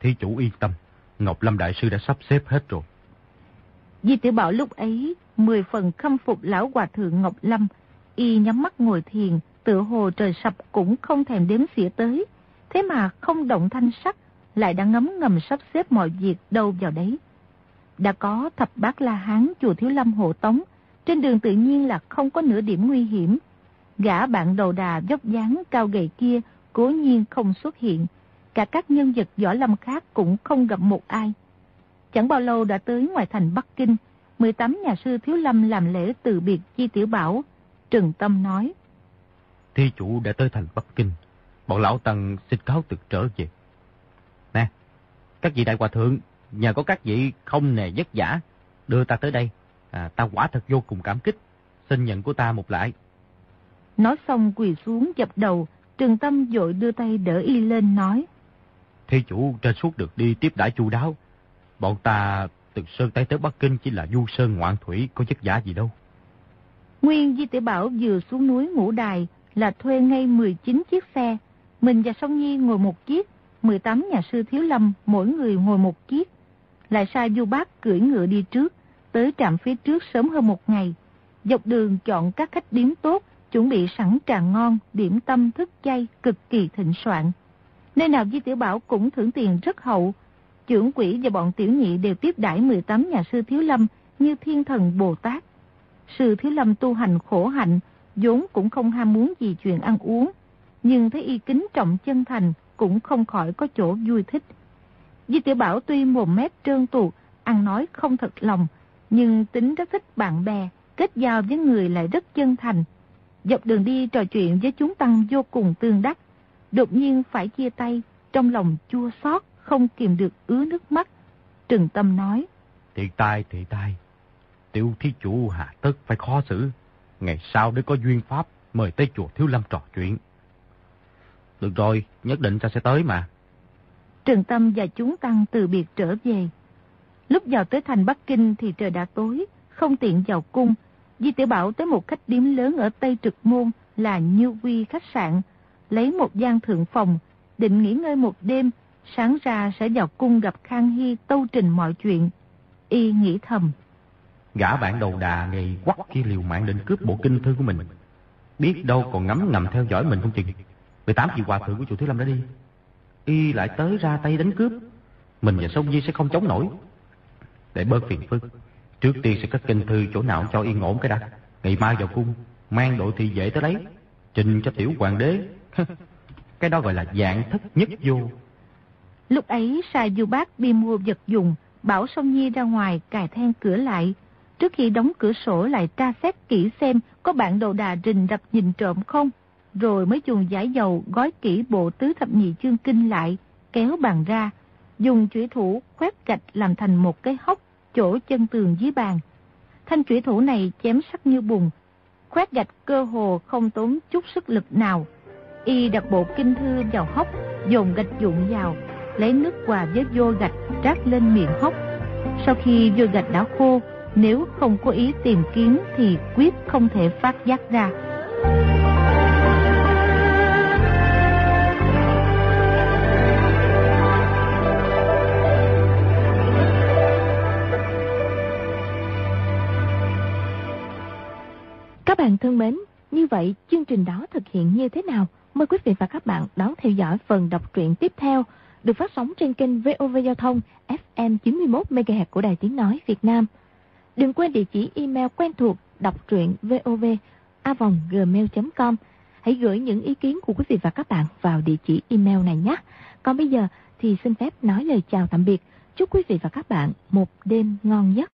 Thí chủ yên tâm, Ngọc Lâm đại sư đã sắp xếp hết rồi. Di tiểu Bảo lúc ấy, mười phần khâm phục lão hòa thượng Ngọc Lâm, y nhắm mắt ngồi thiền, tựa hồ trời sập cũng không thèm đếm xỉa tới. Thế mà không động thanh sắc, lại đã ngấm ngầm sắp xếp mọi việc đâu vào đấy. Đã có thập bát la hán chùa Thiếu Lâm hộ tống, trên đường tự nhiên là không có nửa điểm nguy hiểm. Gã bạn đầu đà dốc dáng cao gầy kia cố nhiên không xuất hiện, cả các nhân vật võ lâm khác cũng không gặp một ai. Chẳng bao lâu đã tới ngoài thành Bắc Kinh, 18 nhà sư Thiếu Lâm làm lễ từ biệt Chi Tiểu Bảo. Trừng Tâm nói. Thi chủ đã tới thành Bắc Kinh, bọn lão tăng xin cáo từ trở về. Nè, các vị đại hòa thượng, nhờ có các vị không nề vất giả, đưa ta tới đây, à, ta quả thật vô cùng cảm kích, xin nhận của ta một lại. Nói xong quỳ xuống dập đầu, Trừng Tâm dội đưa tay đỡ y lên nói. Thi chủ trên suốt được đi tiếp đãi chu đáo, bọn ta từ Sơn Tây tới Bắc Kinh chỉ là du sơn ngoạn thủy, có chất giả gì đâu. Nguyên Di Tiểu Bảo vừa xuống núi ngũ đài là thuê ngay 19 chiếc xe. Mình và Song Nhi ngồi một chiếc, 18 nhà sư Thiếu Lâm mỗi người ngồi một chiếc. Lại sai Du Bác cưỡi ngựa đi trước, tới trạm phía trước sớm hơn một ngày. Dọc đường chọn các khách điếm tốt, chuẩn bị sẵn trà ngon, điểm tâm thức chay, cực kỳ thịnh soạn. Nơi nào Di Tiểu Bảo cũng thưởng tiền rất hậu. Trưởng quỹ và bọn tiểu nhị đều tiếp đãi 18 nhà sư Thiếu Lâm như thiên thần Bồ Tát. Sư Thiếu Lâm tu hành khổ hạnh, vốn cũng không ham muốn gì chuyện ăn uống, nhưng thấy y kính trọng chân thành cũng không khỏi có chỗ vui thích. Di tiểu Bảo tuy mồm mép trơn tuột, ăn nói không thật lòng, nhưng tính rất thích bạn bè, kết giao với người lại rất chân thành. Dọc đường đi trò chuyện với chúng tăng vô cùng tương đắc, đột nhiên phải chia tay, trong lòng chua xót không kìm được ứa nước mắt. Trừng Tâm nói, Thiệt tai, thiệt tai, tiểu thí chủ hạ tất phải khó xử. Ngày sau để có duyên pháp mời tới chùa Thiếu Lâm trò chuyện. Được rồi, nhất định ta sẽ tới mà. Trừng Tâm và chúng tăng từ biệt trở về. Lúc vào tới thành Bắc Kinh thì trời đã tối, không tiện vào cung. Di tiểu Bảo tới một khách điếm lớn ở Tây Trực Môn là Như Quy khách sạn, lấy một gian thượng phòng, định nghỉ ngơi một đêm, sáng ra sẽ vào cung gặp Khang Hy tâu trình mọi chuyện. Y nghĩ thầm. Gã bạn đầu đà ngày quắc kia liều mạng định cướp bộ kinh thư của mình. Biết đâu còn ngắm ngầm theo dõi mình không chừng. 18 vị hòa thượng của chùa Thiếu Lâm đã đi. Y lại tới ra tay đánh cướp. Mình và Sông Di sẽ không chống nổi. Để bớt phiền phức. Trước tiên sẽ cất kinh thư chỗ nào cho yên ổn cái đã. Ngày mai vào cung, mang đội thị vệ tới lấy. Trình cho tiểu hoàng đế. cái đó gọi là dạng thức nhất vô. Lúc ấy sai du bác đi mua vật dùng, bảo sông Nhi ra ngoài cài then cửa lại. Trước khi đóng cửa sổ lại tra xét kỹ xem có bạn đồ đà rình rập nhìn trộm không. Rồi mới dùng giải dầu gói kỹ bộ tứ thập nhị chương kinh lại, kéo bàn ra. Dùng chủy thủ khoét gạch làm thành một cái hốc chỗ chân tường dưới bàn. Thanh chủy thủ này chém sắc như bùn. Khoét gạch cơ hồ không tốn chút sức lực nào. Y đặt bộ kinh thư vào hốc, dồn gạch dụng vào, lấy nước quà với vô gạch trát lên miệng hốc. Sau khi vô gạch đã khô, nếu không có ý tìm kiếm thì quyết không thể phát giác ra. Các bạn thân mến, như vậy chương trình đó thực hiện như thế nào? Mời quý vị và các bạn đón theo dõi phần đọc truyện tiếp theo được phát sóng trên kênh VOV Giao thông FM 91 MHz của Đài Tiếng nói Việt Nam. Đừng quên địa chỉ email quen thuộc đọc truyện vov@gmail.com. Hãy gửi những ý kiến của quý vị và các bạn vào địa chỉ email này nhé. Còn bây giờ thì xin phép nói lời chào tạm biệt. Chúc quý vị và các bạn một đêm ngon giấc.